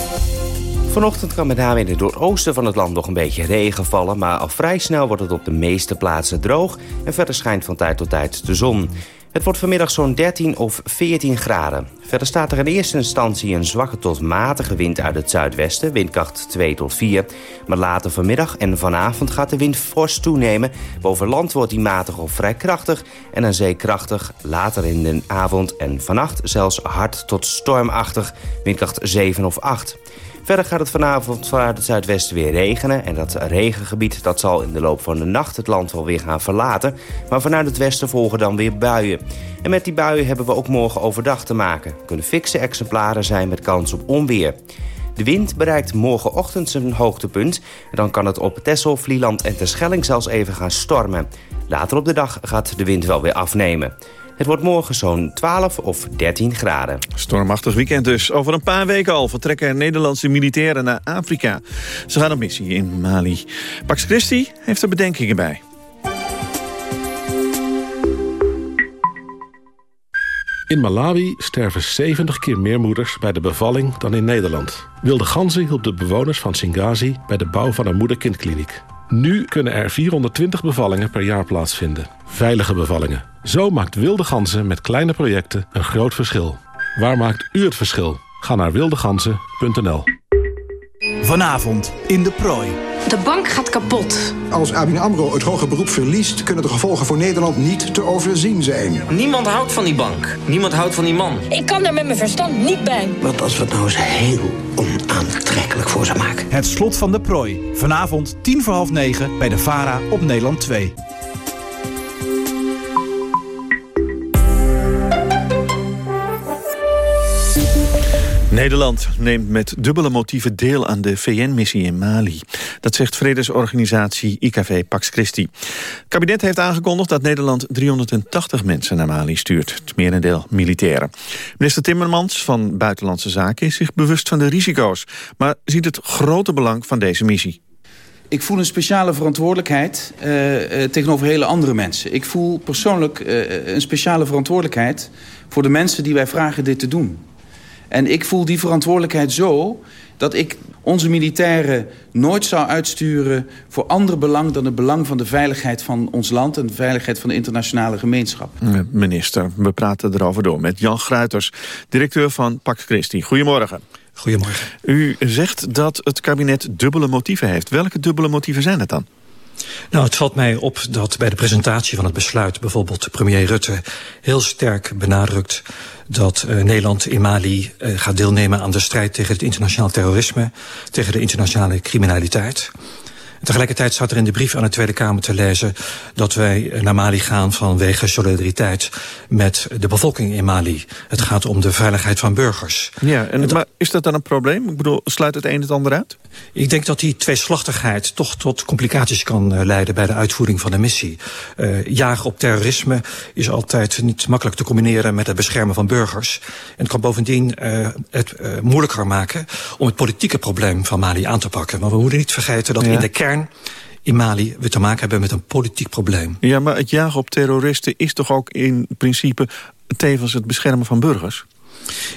Vanochtend kan met name in het noordoosten van het land nog een beetje regen vallen... maar al vrij snel wordt het op de meeste plaatsen droog... en verder schijnt van tijd tot tijd de zon. Het wordt vanmiddag zo'n 13 of 14 graden. Verder staat er in eerste instantie een zwakke tot matige wind uit het zuidwesten, windkracht 2 tot 4. Maar later vanmiddag en vanavond gaat de wind fors toenemen. Boven land wordt die matig of vrij krachtig en aan zee krachtig. Later in de avond en vannacht zelfs hard tot stormachtig, windkracht 7 of 8. Verder gaat het vanavond vanuit het zuidwesten weer regenen. En dat regengebied dat zal in de loop van de nacht het land wel weer gaan verlaten. Maar vanuit het westen volgen dan weer buien. En met die buien hebben we ook morgen overdag te maken. Kunnen fikse exemplaren zijn met kans op onweer. De wind bereikt morgenochtend zijn hoogtepunt. En dan kan het op Texel, Vlieland en Terschelling zelfs even gaan stormen. Later op de dag gaat de wind wel weer afnemen. Het wordt morgen zo'n 12 of 13 graden. Stormachtig weekend dus. Over een paar weken al vertrekken Nederlandse militairen naar Afrika. Ze gaan op missie in Mali. Pax Christi heeft er bedenkingen bij. In Malawi sterven 70 keer meer moeders bij de bevalling dan in Nederland. Wilde Ganzen hielp de bewoners van Singazi bij de bouw van een moeder-kindkliniek. Nu kunnen er 420 bevallingen per jaar plaatsvinden. Veilige bevallingen. Zo maakt Wilde Ganzen met kleine projecten een groot verschil. Waar maakt u het verschil? Ga naar wildeganzen.nl Vanavond in de prooi. De bank gaat kapot. Als ABN AMRO het hoger beroep verliest... kunnen de gevolgen voor Nederland niet te overzien zijn. Niemand houdt van die bank. Niemand houdt van die man. Ik kan er met mijn verstand niet bij. Wat als we het nou eens heel onaantrekkelijk voor ze maken? Het slot van de prooi. Vanavond tien voor half negen bij de VARA op Nederland 2. Nederland neemt met dubbele motieven deel aan de VN-missie in Mali. Dat zegt vredesorganisatie IKV Pax Christi. Het kabinet heeft aangekondigd dat Nederland 380 mensen naar Mali stuurt. Het merendeel militairen. Minister Timmermans van Buitenlandse Zaken is zich bewust van de risico's... maar ziet het grote belang van deze missie. Ik voel een speciale verantwoordelijkheid uh, uh, tegenover hele andere mensen. Ik voel persoonlijk uh, een speciale verantwoordelijkheid voor de mensen die wij vragen dit te doen. En ik voel die verantwoordelijkheid zo dat ik onze militairen nooit zou uitsturen... voor ander belang dan het belang van de veiligheid van ons land... en de veiligheid van de internationale gemeenschap. Minister, we praten erover door met Jan Gruiters... directeur van Pax Christi. Goedemorgen. Goedemorgen. U zegt dat het kabinet dubbele motieven heeft. Welke dubbele motieven zijn het dan? Nou, het valt mij op dat bij de presentatie van het besluit... bijvoorbeeld premier Rutte heel sterk benadrukt... dat uh, Nederland in Mali uh, gaat deelnemen aan de strijd tegen het internationaal terrorisme... tegen de internationale criminaliteit. Tegelijkertijd staat er in de brief aan de Tweede Kamer te lezen... dat wij naar Mali gaan vanwege solidariteit met de bevolking in Mali. Het gaat om de veiligheid van burgers. Ja, en, maar is dat dan een probleem? Ik bedoel, sluit het een het ander uit? Ik denk dat die tweeslachtigheid toch tot complicaties kan uh, leiden... bij de uitvoering van de missie. Uh, jagen op terrorisme is altijd niet makkelijk te combineren... met het beschermen van burgers. En het kan bovendien uh, het moeilijker maken... om het politieke probleem van Mali aan te pakken. Maar we moeten niet vergeten dat ja. in de kern in Mali we te maken hebben met een politiek probleem. Ja, maar het jagen op terroristen is toch ook in principe tevens het beschermen van burgers?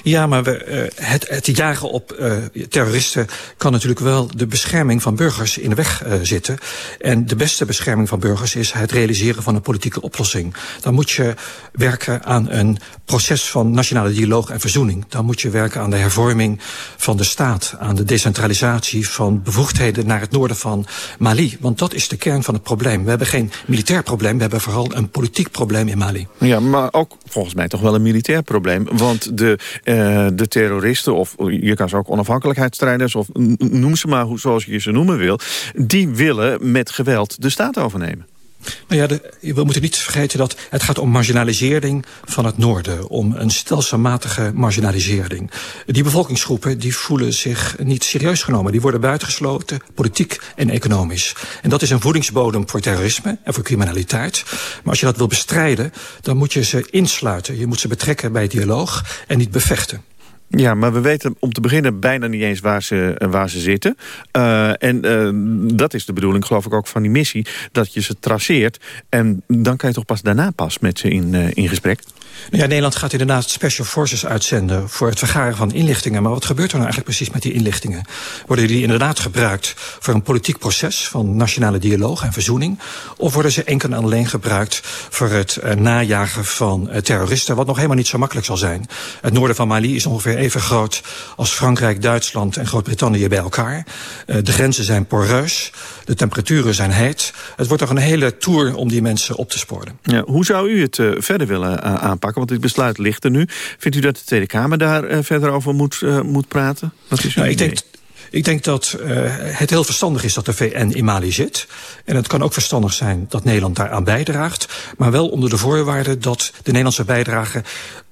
Ja, maar we, uh, het, het jagen op uh, terroristen kan natuurlijk wel de bescherming van burgers in de weg uh, zitten. En de beste bescherming van burgers is het realiseren van een politieke oplossing. Dan moet je werken aan een proces van nationale dialoog en verzoening. Dan moet je werken aan de hervorming van de staat, aan de decentralisatie van bevoegdheden naar het noorden van Mali. Want dat is de kern van het probleem. We hebben geen militair probleem, we hebben vooral een politiek probleem in Mali. Ja, maar ook volgens mij toch wel een militair probleem. Want de uh, de terroristen, of je kan ze ook onafhankelijkheidsstrijders... of noem ze maar hoe, zoals je ze noemen wil... die willen met geweld de staat overnemen. Nou ja, we moeten niet vergeten dat het gaat om marginalisering van het noorden. Om een stelselmatige marginalisering. Die bevolkingsgroepen die voelen zich niet serieus genomen. Die worden buitengesloten, politiek en economisch. En dat is een voedingsbodem voor terrorisme en voor criminaliteit. Maar als je dat wil bestrijden, dan moet je ze insluiten. Je moet ze betrekken bij dialoog en niet bevechten. Ja, maar we weten om te beginnen bijna niet eens waar ze, waar ze zitten. Uh, en uh, dat is de bedoeling, geloof ik, ook van die missie. Dat je ze traceert. En dan kan je toch pas daarna pas met ze in, in gesprek? Nou ja, Nederland gaat inderdaad Special Forces uitzenden... voor het vergaren van inlichtingen. Maar wat gebeurt er nou eigenlijk precies met die inlichtingen? Worden die inderdaad gebruikt voor een politiek proces... van nationale dialoog en verzoening? Of worden ze enkel en alleen gebruikt... voor het uh, najagen van uh, terroristen... wat nog helemaal niet zo makkelijk zal zijn? Het noorden van Mali is ongeveer even groot... als Frankrijk, Duitsland en Groot-Brittannië bij elkaar. Uh, de grenzen zijn poreus. De temperaturen zijn heet. Het wordt toch een hele tour om die mensen op te sporen. Ja, hoe zou u het verder willen aanpakken? Want dit besluit ligt er nu. Vindt u dat de Tweede Kamer daar uh, verder over moet, moet praten? Wat is nou, ik denk ik denk dat uh, het heel verstandig is dat de VN in Mali zit. En het kan ook verstandig zijn dat Nederland daaraan bijdraagt. Maar wel onder de voorwaarde dat de Nederlandse bijdrage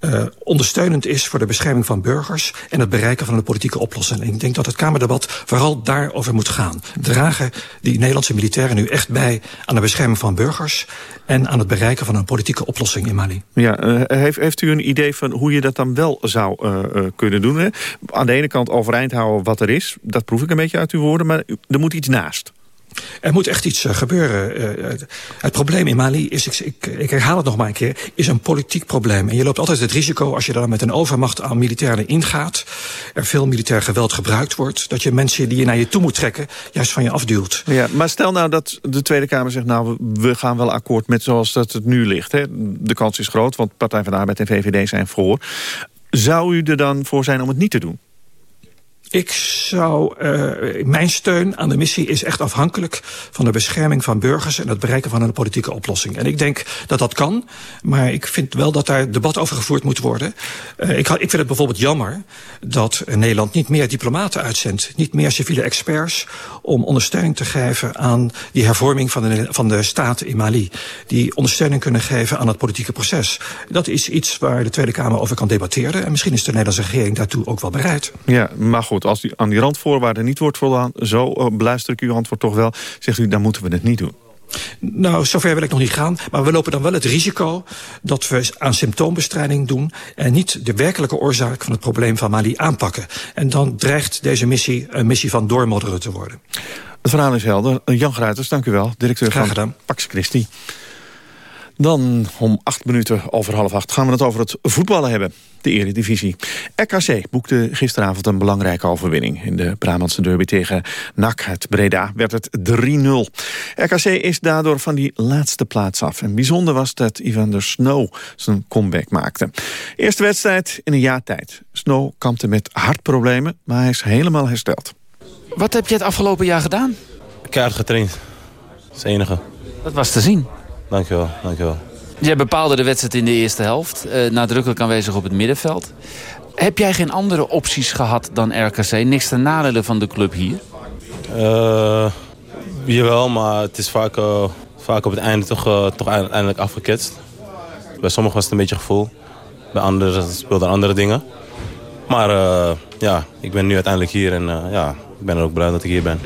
uh, ondersteunend is voor de bescherming van burgers en het bereiken van een politieke oplossing. En ik denk dat het Kamerdebat vooral daarover moet gaan. Dragen die Nederlandse militairen nu echt bij aan de bescherming van burgers en aan het bereiken van een politieke oplossing in Mali? Ja, uh, heeft, heeft u een idee van hoe je dat dan wel zou kunnen doen? Hè? Aan de ene kant overeind houden wat er is, dat proef ik een beetje uit uw woorden, maar er moet iets naast. Er moet echt iets uh, gebeuren. Uh, het probleem in Mali is, ik, ik, ik, herhaal het nog maar een keer, is een politiek probleem. En je loopt altijd het risico, als je dan met een overmacht aan militairen ingaat, er veel militair geweld gebruikt wordt, dat je mensen die je naar je toe moet trekken, juist van je afduwt. Ja, maar stel nou dat de Tweede Kamer zegt, nou, we gaan wel akkoord met zoals dat het nu ligt. Hè. De kans is groot, want Partij van de Arbeid en VVD zijn voor. Zou u er dan voor zijn om het niet te doen? Ik zou, uh, mijn steun aan de missie is echt afhankelijk van de bescherming van burgers en het bereiken van een politieke oplossing. En ik denk dat dat kan, maar ik vind wel dat daar debat over gevoerd moet worden. Uh, ik, ik vind het bijvoorbeeld jammer dat Nederland niet meer diplomaten uitzendt, niet meer civiele experts om ondersteuning te geven aan die hervorming van de, van de staat in Mali. Die ondersteuning kunnen geven aan het politieke proces. Dat is iets waar de Tweede Kamer over kan debatteren en misschien is de Nederlandse regering daartoe ook wel bereid. Ja, maar goed als die, aan die randvoorwaarden niet wordt voldaan... zo uh, beluister ik uw antwoord toch wel, zegt u, dan moeten we het niet doen. Nou, zover wil ik nog niet gaan. Maar we lopen dan wel het risico dat we aan symptoombestrijding doen... en niet de werkelijke oorzaak van het probleem van Mali aanpakken. En dan dreigt deze missie een missie van doormodderen te worden. Het verhaal is helder. Jan Gruiters, dank u wel. Directeur Graag van gedaan. Pax Christi. Dan om acht minuten over half acht gaan we het over het voetballen hebben. De eredivisie. RKC boekte gisteravond een belangrijke overwinning. In de Brabantse derby tegen NAC uit Breda werd het 3-0. RKC is daardoor van die laatste plaats af. En bijzonder was dat Ivan der Snow zijn comeback maakte. Eerste wedstrijd in een jaar tijd. Snow kampte met hartproblemen, maar hij is helemaal hersteld. Wat heb je het afgelopen jaar gedaan? Keihard getraind. Dat is het enige. Dat was te zien. Dankjewel, dankjewel. Jij bepaalde de wedstrijd in de eerste helft. Uh, nadrukkelijk aanwezig op het middenveld. Heb jij geen andere opties gehad dan RKC? Niks ten nadele van de club hier? Uh, Jawel, maar het is vaak, uh, vaak op het einde toch, toch eindelijk afgeketst. Bij sommigen was het een beetje gevoel. Bij anderen speelden andere dingen. Maar ja, ik ben nu uiteindelijk hier en ja, ik ben er ook blij dat ik hier ben.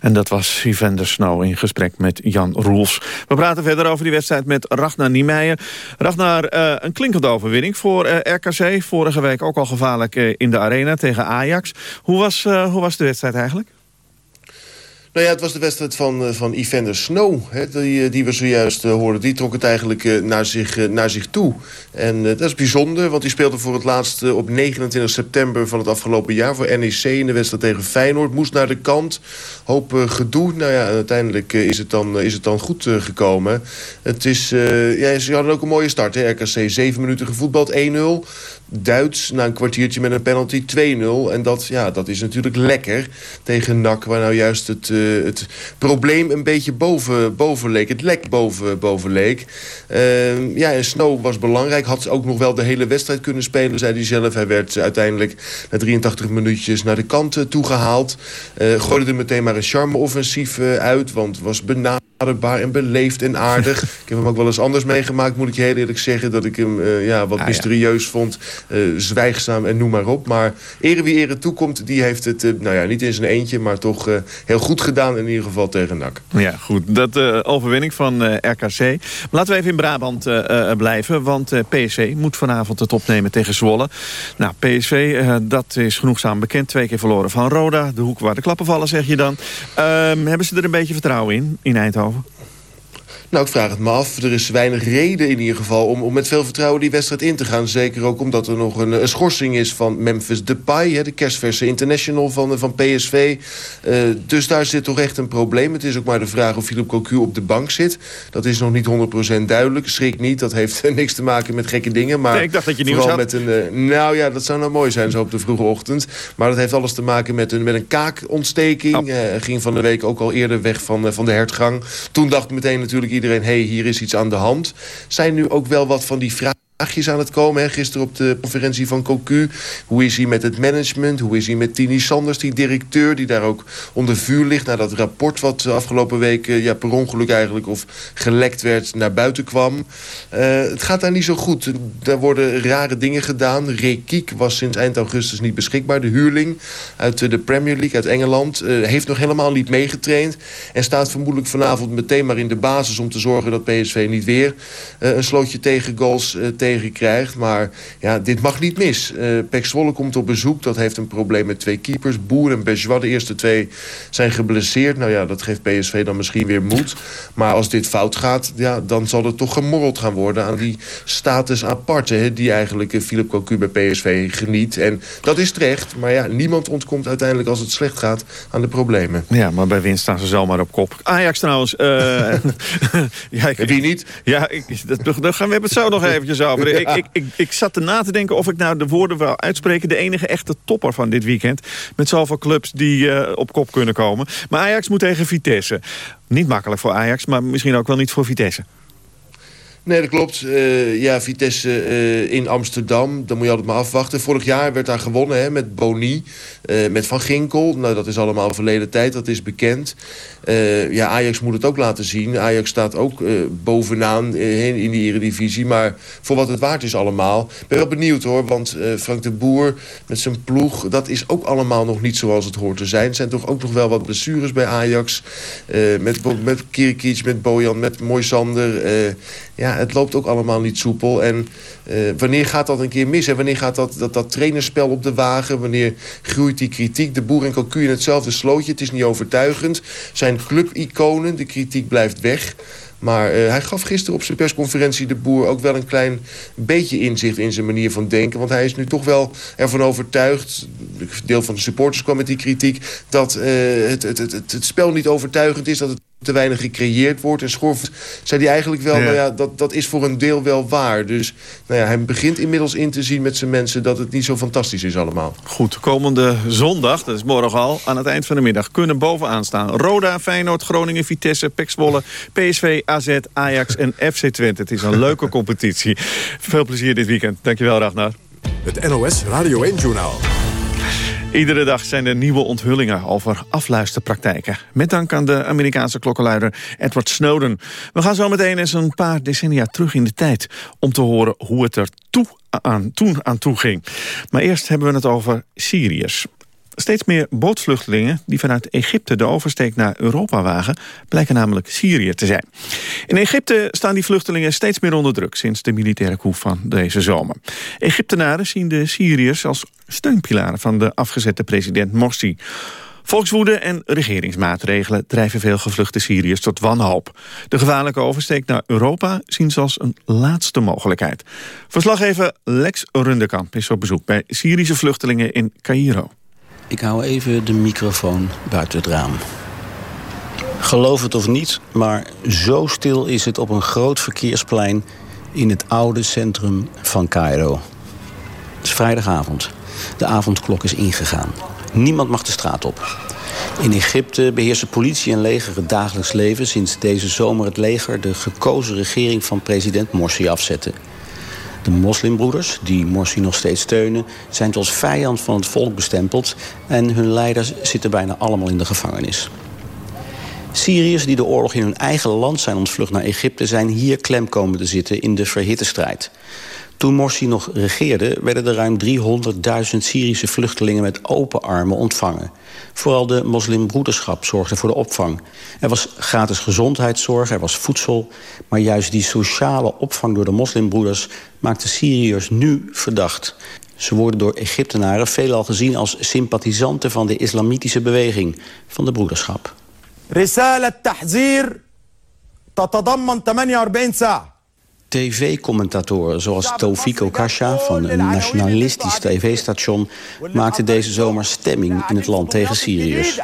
En dat was Evander Snow in gesprek met Jan Roels. We praten verder over die wedstrijd met Ragnar Niemeyer. Ragnar, uh, een klinkende overwinning voor uh, RKC. Vorige week ook al gevaarlijk uh, in de arena tegen Ajax. Hoe was, hoe was de wedstrijd eigenlijk? Nou ja, het was de wedstrijd van, van Evander Snow, hè, die, die we zojuist uh, hoorden. Die trok het eigenlijk naar, zich, naar zich toe. En dat is bijzonder, want die speelde voor het laatst op 29 september van het afgelopen jaar... voor NEC in de wedstrijd tegen Feyenoord. Moest naar de kant, hoop gedoe. Nou ja, uiteindelijk is, het dan, is het dan goed gekomen. Het is, ja, ze hadden ook een mooie start, hè, RKC. Zeven minuten gevoetbald, 1-0. Duits na een kwartiertje met een penalty 2-0. En dat, ja, dat is natuurlijk lekker tegen NAC... waar nou juist het, uh, het probleem een beetje boven, boven leek. Het lek boven, boven leek. Uh, ja, en Snow was belangrijk. Had ook nog wel de hele wedstrijd kunnen spelen, zei hij zelf. Hij werd uiteindelijk na 83 minuutjes naar de kant toegehaald. Uh, gooide er meteen maar een charme-offensief uit... want was benaderbaar en beleefd en aardig. ik heb hem ook wel eens anders meegemaakt, moet ik je heel eerlijk zeggen... dat ik hem ja, wat ah, mysterieus ja. vond... Uh, zwijgzaam en noem maar op. Maar ere wie ere toekomt, die heeft het uh, nou ja, niet in zijn eentje... maar toch uh, heel goed gedaan in ieder geval tegen NAC. Ja, goed. Dat overwinning van RKC. Laten we even in Brabant blijven. Want PSV moet vanavond het opnemen tegen Zwolle. Nou, PSV, dat is genoegzaam bekend. Twee keer verloren van Roda. De hoek waar de klappen vallen, zeg je dan. Ehm, hebben ze er een beetje vertrouwen in, in Eindhoven? Nou, ik vraag het me af. Er is weinig reden in ieder geval om, om met veel vertrouwen die wedstrijd in te gaan. Zeker ook omdat er nog een, een schorsing is van Memphis Depay. Hè, de kerstverse international van, van PSV. Uh, dus daar zit toch echt een probleem. Het is ook maar de vraag of Philippe Cocu op de bank zit. Dat is nog niet 100% duidelijk. Schrik niet, dat heeft niks te maken met gekke dingen. Maar nee, ik dacht dat je nieuws had. Met een, uh, nou ja, dat zou nou mooi zijn zo op de vroege ochtend. Maar dat heeft alles te maken met een, met een kaakontsteking. Oh. Uh, ging van de week ook al eerder weg van, van de hertgang. Toen dacht meteen natuurlijk iedereen... hey, hier is iets aan de hand. Zijn nu ook wel wat van die vragen vraagjes aan het komen. Hè? Gisteren op de conferentie van Cocu. Hoe is hij met het management? Hoe is hij met Tini Sanders, die directeur... die daar ook onder vuur ligt na dat rapport... wat afgelopen week ja, per ongeluk eigenlijk of gelekt werd naar buiten kwam. Uh, het gaat daar niet zo goed. Er worden rare dingen gedaan. Rekiek was sinds eind augustus niet beschikbaar. De huurling uit de Premier League uit Engeland... Uh, heeft nog helemaal niet meegetraind... en staat vermoedelijk vanavond meteen maar in de basis... om te zorgen dat PSV niet weer een slootje tegen goals tegen krijgt. Maar ja, dit mag niet mis. Uh, Pek Zwolle komt op bezoek. Dat heeft een probleem met twee keepers. Boer en Bejois, de eerste twee, zijn geblesseerd. Nou ja, dat geeft PSV dan misschien weer moed. Maar als dit fout gaat, ja, dan zal het toch gemorreld gaan worden... aan die status aparte, hè, die eigenlijk uh, Philip Cocu bij PSV geniet. En dat is terecht. Maar ja, niemand ontkomt uiteindelijk als het slecht gaat aan de problemen. Ja, maar bij winst staan ze zomaar op kop. Ajax trouwens. Uh, ja, ik, Wie niet? Ja, ik, dat, daar gaan we het zo nog eventjes over ik, ik, ik, ik, zat erna te denken of ik nou de woorden wil uitspreken. De enige echte topper van dit weekend. Met zoveel clubs die uh, op kop kunnen komen. Maar Ajax moet tegen Vitesse. Niet makkelijk voor Ajax, maar misschien ook wel niet voor Vitesse. Nee, dat klopt. Uh, ja, Vitesse uh, in Amsterdam, dan moet je altijd maar afwachten. Vorig jaar werd daar gewonnen hè, met Boni, met Van Ginkel. Nou, dat is allemaal verleden tijd, dat is bekend. ja, Ajax moet het ook laten zien. Ajax staat ook bovenaan in die eredivisie. Maar voor wat het waard is allemaal. Ik ben wel benieuwd hoor, want Frank de Boer met zijn ploeg... dat is ook allemaal nog niet zoals het hoort te zijn. Er zijn toch ook nog wel wat blessures bij Ajax. met, met met Bojan, met Moisander ja, het loopt ook allemaal niet soepel. En wanneer gaat dat een keer mis? En wanneer gaat dat, dat, dat trainerspel op de wagen? Wanneer groeit die kritiek? De boer en Cocu in hetzelfde slootje. Het is niet overtuigend. Zijn clubiconen, de kritiek blijft weg. Maar uh, hij gaf gisteren op zijn persconferentie de boer ook wel een klein beetje inzicht in zijn manier van denken. Want hij is nu toch wel ervan overtuigd, deel van de supporters kwam met die kritiek, dat uh, het, het, het, het, spel niet overtuigend is, dat het te weinig gecreëerd wordt. En Schorf zei hij eigenlijk wel, nou ja, dat, dat is voor een deel wel waar. Dus nou ja, hij begint inmiddels in te zien met zijn mensen... dat het niet zo fantastisch is allemaal. Goed, komende zondag, dat is morgen al, aan het eind van de middag... kunnen bovenaan staan Roda, Feyenoord, Groningen, Vitesse, Pek Zwolle... PSV, AZ, Ajax en FC Twente. Het is een leuke competitie. Veel plezier dit weekend. Dankjewel, Ragnar. Het NOS Radio 1-journaal. Iedere dag zijn er nieuwe onthullingen over afluisterpraktijken. Met dank aan de Amerikaanse klokkenluider Edward Snowden. We gaan zo meteen eens een paar decennia terug in de tijd... om te horen hoe het er toen aan toe ging. Maar eerst hebben we het over Syriërs. Steeds meer bootvluchtelingen die vanuit Egypte de oversteek naar Europa wagen... blijken namelijk Syrië te zijn. In Egypte staan die vluchtelingen steeds meer onder druk... sinds de militaire coup van deze zomer. Egyptenaren zien de Syriërs als steunpilaren... van de afgezette president Morsi. Volkswoede en regeringsmaatregelen drijven veel gevluchte Syriërs tot wanhoop. De gevaarlijke oversteek naar Europa zien ze als een laatste mogelijkheid. Verslaggever Lex Rundekamp is op bezoek bij Syrische vluchtelingen in Cairo. Ik hou even de microfoon buiten het raam. Geloof het of niet, maar zo stil is het op een groot verkeersplein... in het oude centrum van Cairo. Het is vrijdagavond. De avondklok is ingegaan. Niemand mag de straat op. In Egypte beheersen politie en leger het dagelijks leven... sinds deze zomer het leger de gekozen regering van president Morsi afzette. De moslimbroeders, die Morsi nog steeds steunen... zijn als vijand van het volk bestempeld... en hun leiders zitten bijna allemaal in de gevangenis. Syriërs die de oorlog in hun eigen land zijn ontvlucht naar Egypte... zijn hier klem komen te zitten in de verhitte strijd. Toen Morsi nog regeerde, werden er ruim 300.000 Syrische vluchtelingen met open armen ontvangen. Vooral de moslimbroederschap zorgde voor de opvang. Er was gratis gezondheidszorg, er was voedsel. Maar juist die sociale opvang door de moslimbroeders maakt de Syriërs nu verdacht. Ze worden door Egyptenaren veelal gezien als sympathisanten van de islamitische beweging, van de broederschap. رسالة تحذير تتضمن 48 ساعة TV-commentatoren zoals Tofiko Kasha van een nationalistisch tv-station... maakten deze zomer stemming in het land tegen Syriërs.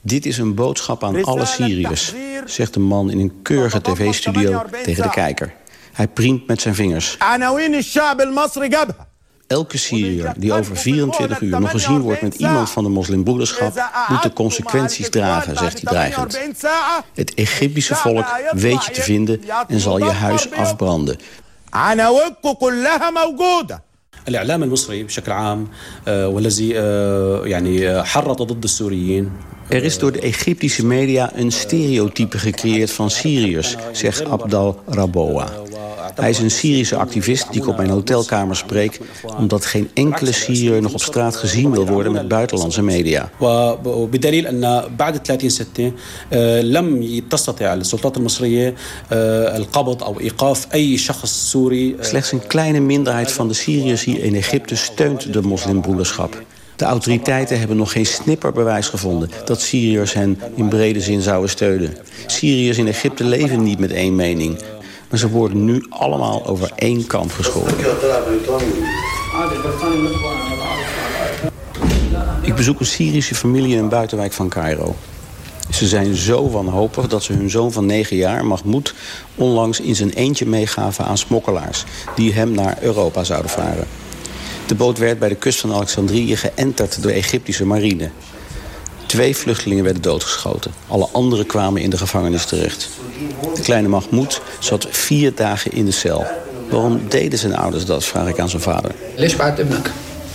Dit is een boodschap aan alle Syriërs, zegt een man in een keurige tv-studio tegen de kijker. Hij priemt met zijn vingers. Elke Syriër die over 24 uur nog gezien wordt met iemand van de moslimbroederschap... moet de consequenties dragen, zegt hij dreigend. Het Egyptische volk weet je te vinden en zal je huis afbranden. الإعلام المصري بشكل عام والذي يعني حرض ضد السوريين er is door de Egyptische media een stereotype gecreëerd van Syriërs, zegt Abdal Raboa. Hij is een Syrische activist die ik op mijn hotelkamer spreek... omdat geen enkele Syriër nog op straat gezien wil worden met buitenlandse media. Slechts een kleine minderheid van de Syriërs hier in Egypte steunt de moslimbroederschap. De autoriteiten hebben nog geen snipperbewijs gevonden... dat Syriërs hen in brede zin zouden steunen. Syriërs in Egypte leven niet met één mening. Maar ze worden nu allemaal over één kamp geschoren. Ik bezoek een Syrische familie in een buitenwijk van Cairo. Ze zijn zo wanhopig dat ze hun zoon van negen jaar, Mahmoud... onlangs in zijn eentje meegaven aan smokkelaars... die hem naar Europa zouden varen. De boot werd bij de kust van Alexandrië geënterd door de Egyptische marine. Twee vluchtelingen werden doodgeschoten. Alle anderen kwamen in de gevangenis terecht. De kleine Mahmoud zat vier dagen in de cel. Waarom deden zijn ouders dat, vraag ik aan zijn vader.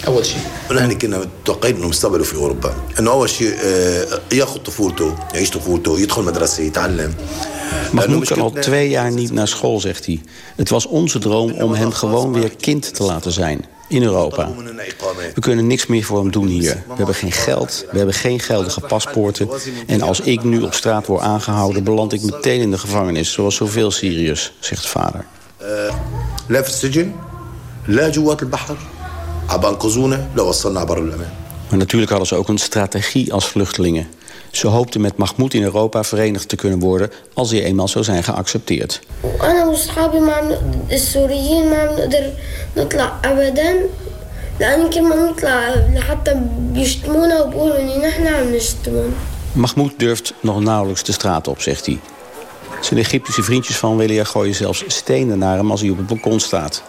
اول شيء نحن كنا متوقعين انه مستقبله في اوروبا انه اول شيء ياخذ طفولته يعيش طفولته يدخل مدرسه يتعلم Mahmoud kan al twee jaar niet naar school, zegt hij. Het was onze droom om hem gewoon weer kind te laten zijn. In Europa. We kunnen niks meer voor hem doen hier. We hebben geen geld, we hebben geen geldige paspoorten. En als ik nu op straat word aangehouden... beland ik meteen in de gevangenis, zoals zoveel Syriërs, zegt vader. لا في السجن لا جوات البحر Abankozune, dat was dan Maar natuurlijk hadden ze ook een strategie als vluchtelingen. Ze hoopten met Mahmoud in Europa verenigd te kunnen worden... als hij eenmaal zou zijn geaccepteerd. Mahmoud durft nog nauwelijks de straat op, zegt hij. Zijn Egyptische vriendjes van Welia gooien zelfs stenen naar hem als hij op het balkon staat.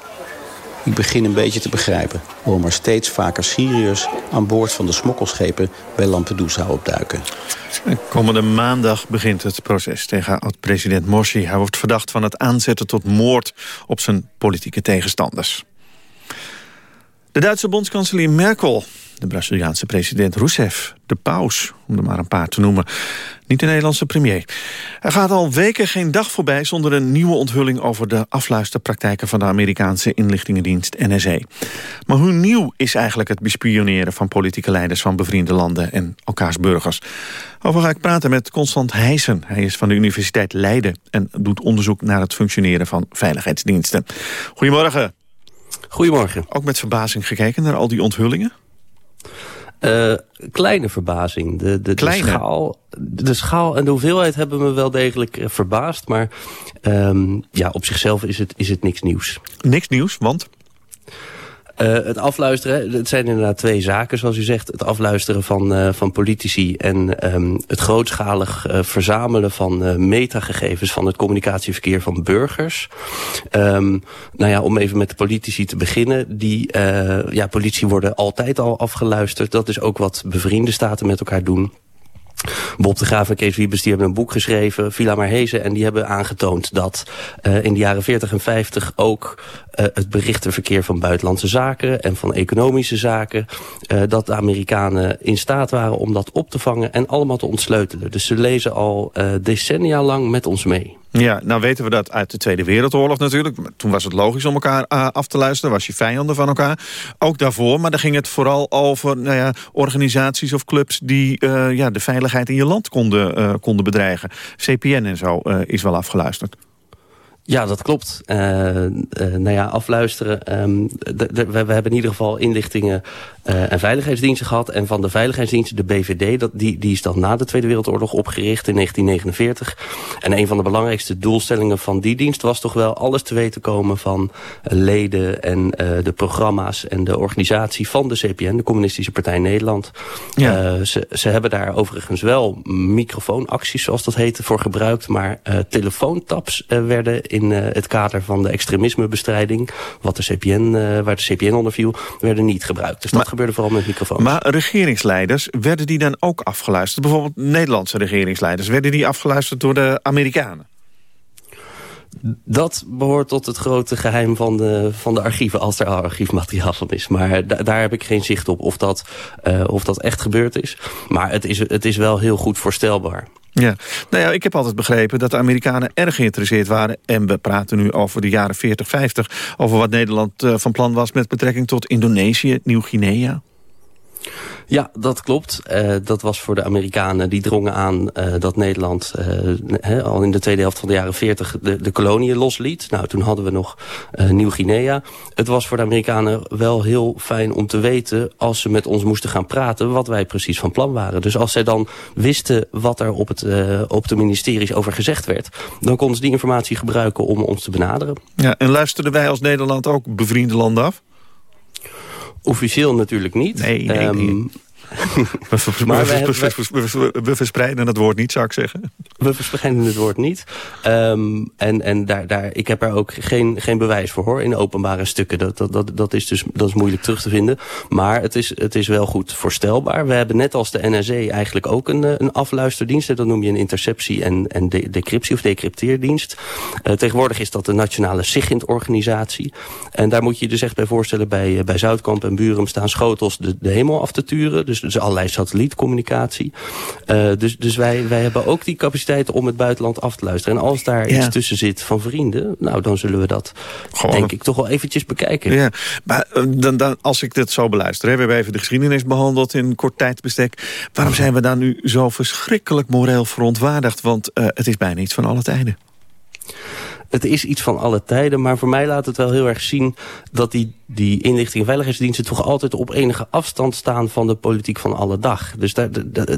Ik begin een beetje te begrijpen waarom er steeds vaker Syriërs aan boord van de smokkelschepen bij Lampedusa opduiken. Komende maandag begint het proces tegen oud-president Morsi. Hij wordt verdacht van het aanzetten tot moord op zijn politieke tegenstanders. De Duitse bondskanselier Merkel, de Braziliaanse president Rousseff, de paus, om er maar een paar te noemen. Niet de Nederlandse premier. Er gaat al weken geen dag voorbij zonder een nieuwe onthulling over de afluisterpraktijken van de Amerikaanse inlichtingendienst NSA. Maar hoe nieuw is eigenlijk het bespioneren van politieke leiders van bevriende landen en elkaars burgers? Over ga ik praten met Constant Heijsen. Hij is van de Universiteit Leiden en doet onderzoek naar het functioneren van veiligheidsdiensten. Goedemorgen. Goedemorgen. Ook met verbazing gekeken naar al die onthullingen? Uh, kleine verbazing. De, de, kleine. de, schaal, de schaal en de hoeveelheid hebben me wel degelijk eh, verbaasd. Maar um, ja, op zichzelf is het, is het niks nieuws. Niks nieuws, want? Uh, het afluisteren, het zijn inderdaad twee zaken zoals u zegt. Het afluisteren van, uh, van politici en um, het grootschalig uh, verzamelen van metagegevens van het communicatieverkeer van burgers. Um, nou ja, om even met de politici te beginnen. Die ja, politie worden altijd al afgeluisterd. Dat is ook wat bevriende staten met elkaar doen. Bob de Graaf en Kees Wiebes die hebben een boek geschreven, Villa Marhezen, en die hebben aangetoond dat uh, in de jaren 40 en 50 ook uh, het berichtenverkeer van buitenlandse zaken en van economische zaken, uh, dat de Amerikanen in staat waren om dat op te vangen en allemaal te ontsleutelen. Dus ze lezen al decennia lang met ons mee. Ja, nou weten we dat uit de Tweede Wereldoorlog natuurlijk. Toen was het logisch om elkaar uh, af te luisteren. Was je vijanden van elkaar. Ook daarvoor, maar dan ging het vooral over nou ja, organisaties of clubs... die uh, ja, de veiligheid in je land konden, uh, konden bedreigen. CPN en zo is wel afgeluisterd. Ja, dat klopt. Uh, uh, nou ja, afluisteren. Um, de, de, we, we, hebben in ieder geval inlichtingen uh, en veiligheidsdiensten gehad. En van de veiligheidsdiensten, de BVD, dat, die, die is dan na de Tweede Wereldoorlog opgericht in 1949. En een van de belangrijkste doelstellingen van die dienst was toch wel alles te weten komen van leden en de programma's en de organisatie van de CPN, de Communistische Partij Nederland. Ja. ze, ze hebben daar overigens wel microfoonacties, zoals dat heette, voor gebruikt. Maar telefoontaps werden in uh, het kader van de extremismebestrijding, wat de CPN, uh, waar de CPN onder viel, werden niet gebruikt. Dus dat maar, gebeurde vooral met microfoons. Maar regeringsleiders, werden die dan ook afgeluisterd? Bijvoorbeeld Nederlandse regeringsleiders, werden die afgeluisterd door de Amerikanen? Dat behoort tot het grote geheim van de, van de archieven, als er al archiefmateriaal van is. Maar da daar heb ik geen zicht op of dat, uh, of dat echt gebeurd is. Maar het is, het is wel heel goed voorstelbaar. Ja, nou ja, ik heb altijd begrepen dat de Amerikanen erg geïnteresseerd waren. En we praten nu over de jaren 40, 50. Over wat Nederland uh, van plan was met betrekking tot Indonesië, Nieuw-Guinea. Ja, dat klopt. Uh, dat was voor de Amerikanen. Die drongen aan uh, dat Nederland he, al in de tweede helft van de jaren 40 de, de koloniën losliet. Nou, toen hadden we nog Nieuw-Guinea. Het was voor de Amerikanen wel heel fijn om te weten... als ze met ons moesten gaan praten wat wij precies van plan waren. Dus als zij dan wisten wat er op, het, op de ministeries over gezegd werd... dan konden ze die informatie gebruiken om ons te benaderen. Ja, en luisterden wij als Nederland ook bevriende landen af? Officieel natuurlijk niet. Nee, nee, nee. Um, we, we, verspreiden het woord niet, zou ik zeggen. We verspreiden het woord niet. Um, en en daar, daar, ik heb er ook geen, geen bewijs voor hoor, in openbare stukken. Dat, dat, dat, dat, is dus dat is moeilijk terug te vinden. Maar het is, het is wel goed voorstelbaar. We hebben net als de NRC eigenlijk ook een, een afluisterdienst. Dat noem je een interceptie- en, en de, decryptie- of decrypteerdienst. Uh, tegenwoordig is dat de Nationale SIGINT-organisatie. En daar moet je je dus echt bij voorstellen... bij, bij Zoutkamp en Buren staan schotels de, de hemel af te turen... Dus, dus allerlei satellietcommunicatie. Uh, dus dus wij, wij hebben ook die capaciteiten om het buitenland af te luisteren. En als daar ja. iets tussen zit van vrienden... nou, dan zullen we dat, Gewoon. denk ik, toch wel eventjes bekijken. Ja, maar uh, dan, dan, als ik dit zo beluister... Hè, we hebben even de geschiedenis behandeld in kort tijdsbestek. Waarom zijn we dan nu zo verschrikkelijk moreel verontwaardigd? Want uh, het is bijna iets van alle tijden het is iets van alle tijden. Maar voor mij laat het wel heel erg zien dat die, die inlichting en veiligheidsdiensten toch altijd op enige afstand staan van de politiek van alle dag. Dus daar,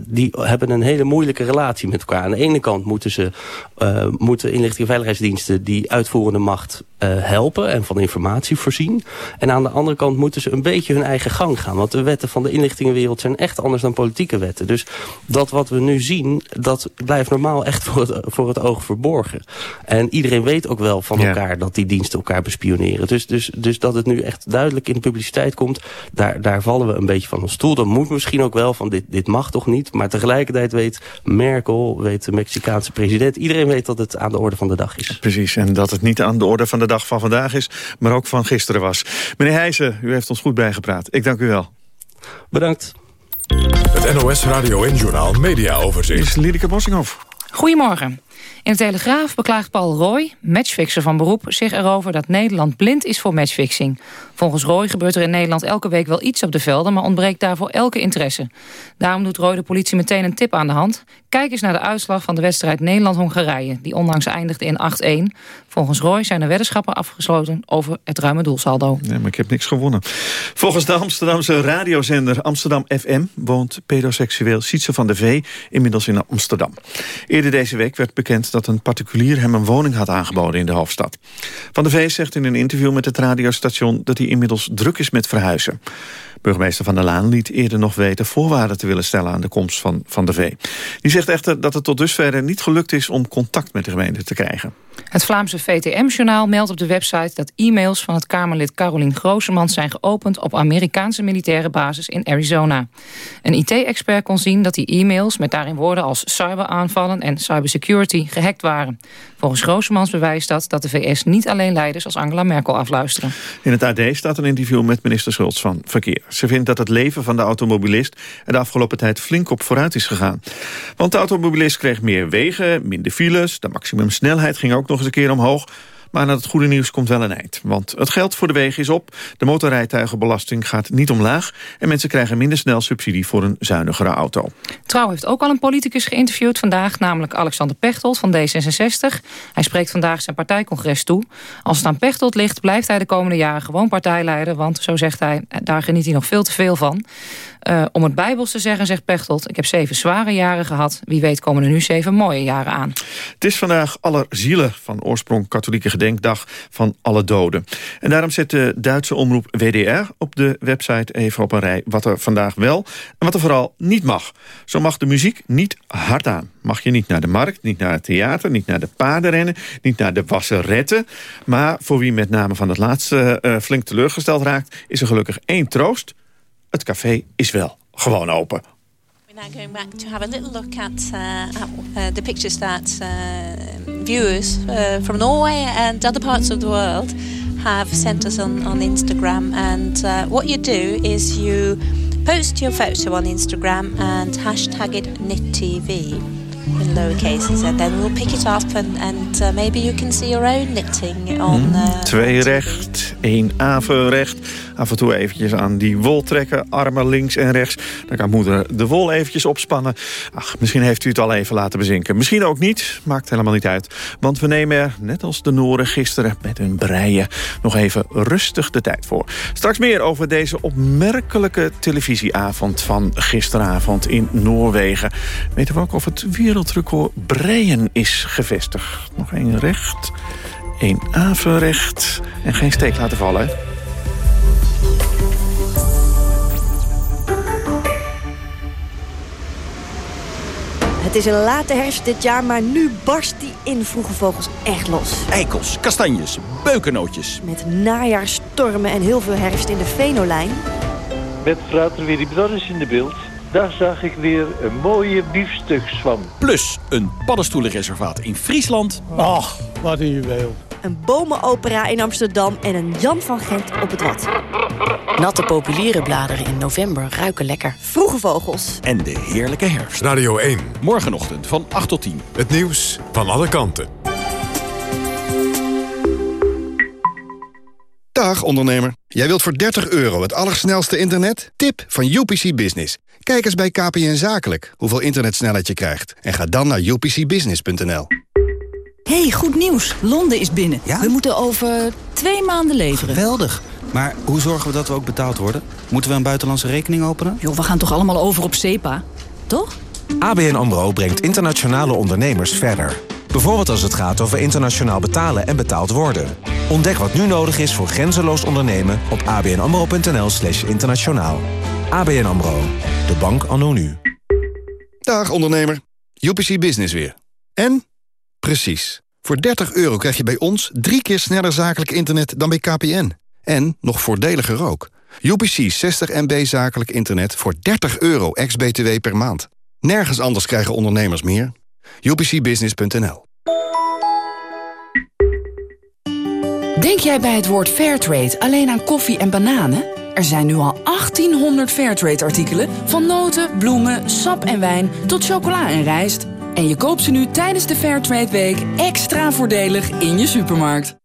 die hebben een hele moeilijke relatie met elkaar. Aan de ene kant moeten ze uh, moeten inlichting en veiligheidsdiensten die uitvoerende macht uh, helpen en van informatie voorzien. En aan de andere kant moeten ze een beetje hun eigen gang gaan. Want de wetten van de inlichtingenwereld zijn echt anders dan politieke wetten. Dus dat wat we nu zien, dat blijft normaal echt voor het, voor het oog verborgen. En iedereen weet ook wel van elkaar dat die diensten elkaar bespioneren. Dus, dus, dus dat het nu echt echt duidelijk in de publiciteit komt... daar, daar vallen we een beetje van ons stoel. Dat moet misschien ook wel, van dit, dit mag toch niet. Maar tegelijkertijd weet Merkel, weet de Mexicaanse president... iedereen weet dat het aan de orde van de dag is. Precies, en dat het niet aan de orde van de dag van vandaag is... maar ook van gisteren was. Meneer Heijzen, u heeft ons goed bijgepraat. Ik dank u wel. Bedankt. Het NOS Radio en Journal Media Overzicht. Is Lierike Bossinghoff. Goedemorgen. In de Telegraaf beklaagt Paul Roy, matchfixer van beroep... zich erover dat Nederland blind is voor matchfixing. Volgens Roy gebeurt er in Nederland elke week wel iets op de velden... maar ontbreekt daarvoor elke interesse. Daarom doet Roy de politie meteen een tip aan de hand. Kijk eens naar de uitslag van de wedstrijd Nederland-Hongarije... die onlangs eindigde in 8-1. Volgens Roy zijn er weddenschappen afgesloten over het ruime doelsaldo. Nee, maar ik heb niks gewonnen. Volgens de Amsterdamse radiozender Amsterdam FM... woont pedoseksueel Sietse van de V inmiddels in Amsterdam. Eerder deze week werd bekend dat een particulier hem een woning had aangeboden in de hoofdstad. Van de V zegt in een interview met het radiostation dat hij inmiddels druk is met verhuizen. Burgemeester Van der Laan liet eerder nog weten voorwaarden te willen stellen aan de komst van Van de V. Die zegt echter dat het tot dusver niet gelukt is om contact met de gemeente te krijgen. Het Vlaamse VTM-journaal meldt op de website dat e-mails van het Kamerlid Carolien Groosemans zijn geopend op Amerikaanse militaire basis in Arizona. Een IT-expert kon zien dat die e-mails met daarin woorden als cyberaanvallen en cybersecurity gehackt waren. Volgens Groosemans bewijst dat dat de VS niet alleen leiders als Angela Merkel afluisteren. In het AD staat een interview met minister Schultz van Verkeer. Ze vindt dat het leven van de automobilist er de afgelopen tijd flink op vooruit is gegaan. Want de automobilist kreeg meer wegen, minder files, de maximumsnelheid ging ook nog eens een keer omhoog. Maar naar het goede nieuws komt wel een eind. Want het geld voor de wegen is op, de motorrijtuigenbelasting gaat niet omlaag... en mensen krijgen minder snel subsidie voor een zuinigere auto. Trouw heeft ook al een politicus geïnterviewd vandaag... namelijk Alexander Pechtold van D66. Hij spreekt vandaag zijn partijcongres toe. Als het aan Pechtold ligt, blijft hij de komende jaren gewoon partijleider... want, zo zegt hij, daar geniet hij nog veel te veel van. Uh, om het bijbels te zeggen, zegt Pechtold... ik heb zeven zware jaren gehad. Wie weet komen er nu zeven mooie jaren aan. Het is vandaag Allerzielen van oorsprong katholieke gedenkdag van alle doden. En daarom zet de Duitse omroep WDR op de website even op een rij... wat er vandaag wel en wat er vooral niet mag. Zo mag de muziek niet hard aan. Mag je niet naar de markt, niet naar het theater, niet naar de paardenrennen... niet naar de wasseretten. Maar voor wie met name van het laatste uh, flink teleurgesteld raakt... is er gelukkig één troost het café is wel gewoon open. We're now going back to have a little look at, uh, at uh, the pictures that uh, viewers uh, from Norway and other parts of the world have sent us on, on Instagram. And uh, what you do is you post your photo on Instagram and hashtag it KnitTV in lower cases. And then we'll pick it up and, and uh, maybe you can see your own knitting on... Uh, Twee recht, één averecht. Af en toe eventjes aan die wol trekken, armen links en rechts. Dan kan moeder de wol eventjes opspannen. Ach, misschien heeft u het al even laten bezinken. Misschien ook niet, maakt helemaal niet uit. Want we nemen er, net als de Noren gisteren met hun breien... nog even rustig de tijd voor. Straks meer over deze opmerkelijke televisieavond van gisteravond in Noorwegen. Weten we ook of het wereldrecord breien is gevestigd. Nog één recht, één averecht en geen steek laten vallen, hè? Het is een late herfst dit jaar, maar nu barst die in vroege vogels echt los. Eikels, kastanjes, beukennootjes. Met najaarstormen en heel veel herfst in de Venolijn. Met Frater Willy Brothers in de beeld. Daar zag ik weer een mooie biefstukswam. Plus een paddenstoelenreservaat in Friesland. Ach, wat een juweel. Een bomenopera in Amsterdam en een Jan van Gent op het Wad. Natte populiere bladeren in november ruiken lekker. Vroege vogels. En de heerlijke herfst. Radio 1. Morgenochtend van 8 tot 10. Het nieuws van alle kanten. Dag ondernemer. Jij wilt voor 30 euro het allersnelste internet? Tip van UPC Business. Kijk eens bij KPN Zakelijk hoeveel internetsnelheid je krijgt. En ga dan naar upcbusiness.nl. hey, goed nieuws. Londen is binnen. We moeten over twee maanden leveren. Geweldig. Maar hoe zorgen we dat we ook betaald worden? Moeten we een buitenlandse rekening openen? Joh, we gaan toch allemaal over op SEPA? Toch? ABN AMRO brengt internationale ondernemers verder. Bijvoorbeeld als het gaat over internationaal betalen en betaald worden. Ontdek wat nu nodig is voor grenzeloos ondernemen op abnamro.nl slash internationaal. ABN AMRO, de bank anno nu. Dag ondernemer, UPC Business weer. En? Precies. Voor 30 euro krijg je bij ons drie keer sneller zakelijk internet dan bij KPN. En nog voordeliger ook. UPC 60 MB zakelijk internet voor 30 euro ex-BTW per maand. Nergens anders krijgen ondernemers meer. UPCbusiness.nl Denk jij bij het woord Fairtrade alleen aan koffie en bananen? Er zijn nu al 1800 Fairtrade-artikelen... van noten, bloemen, sap en wijn tot chocola en rijst. En je koopt ze nu tijdens de Fairtrade Week extra voordelig in je supermarkt.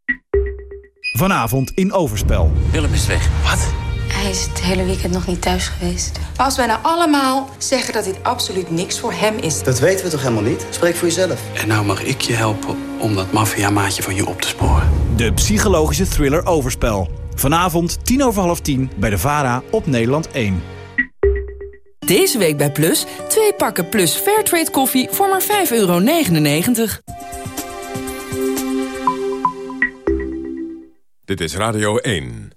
Vanavond in Overspel. Willem is weg. Wat? Hij is het hele weekend nog niet thuis geweest. Als wij nou allemaal zeggen dat dit absoluut niks voor hem is... Dat weten we toch helemaal niet? Spreek voor jezelf. En nou mag ik je helpen om dat maffia-maatje van je op te sporen. De psychologische thriller Overspel. Vanavond tien over half tien bij de VARA op Nederland 1. Deze week bij Plus, twee pakken Plus Fairtrade koffie voor maar 5,99 euro. Dit is Radio 1.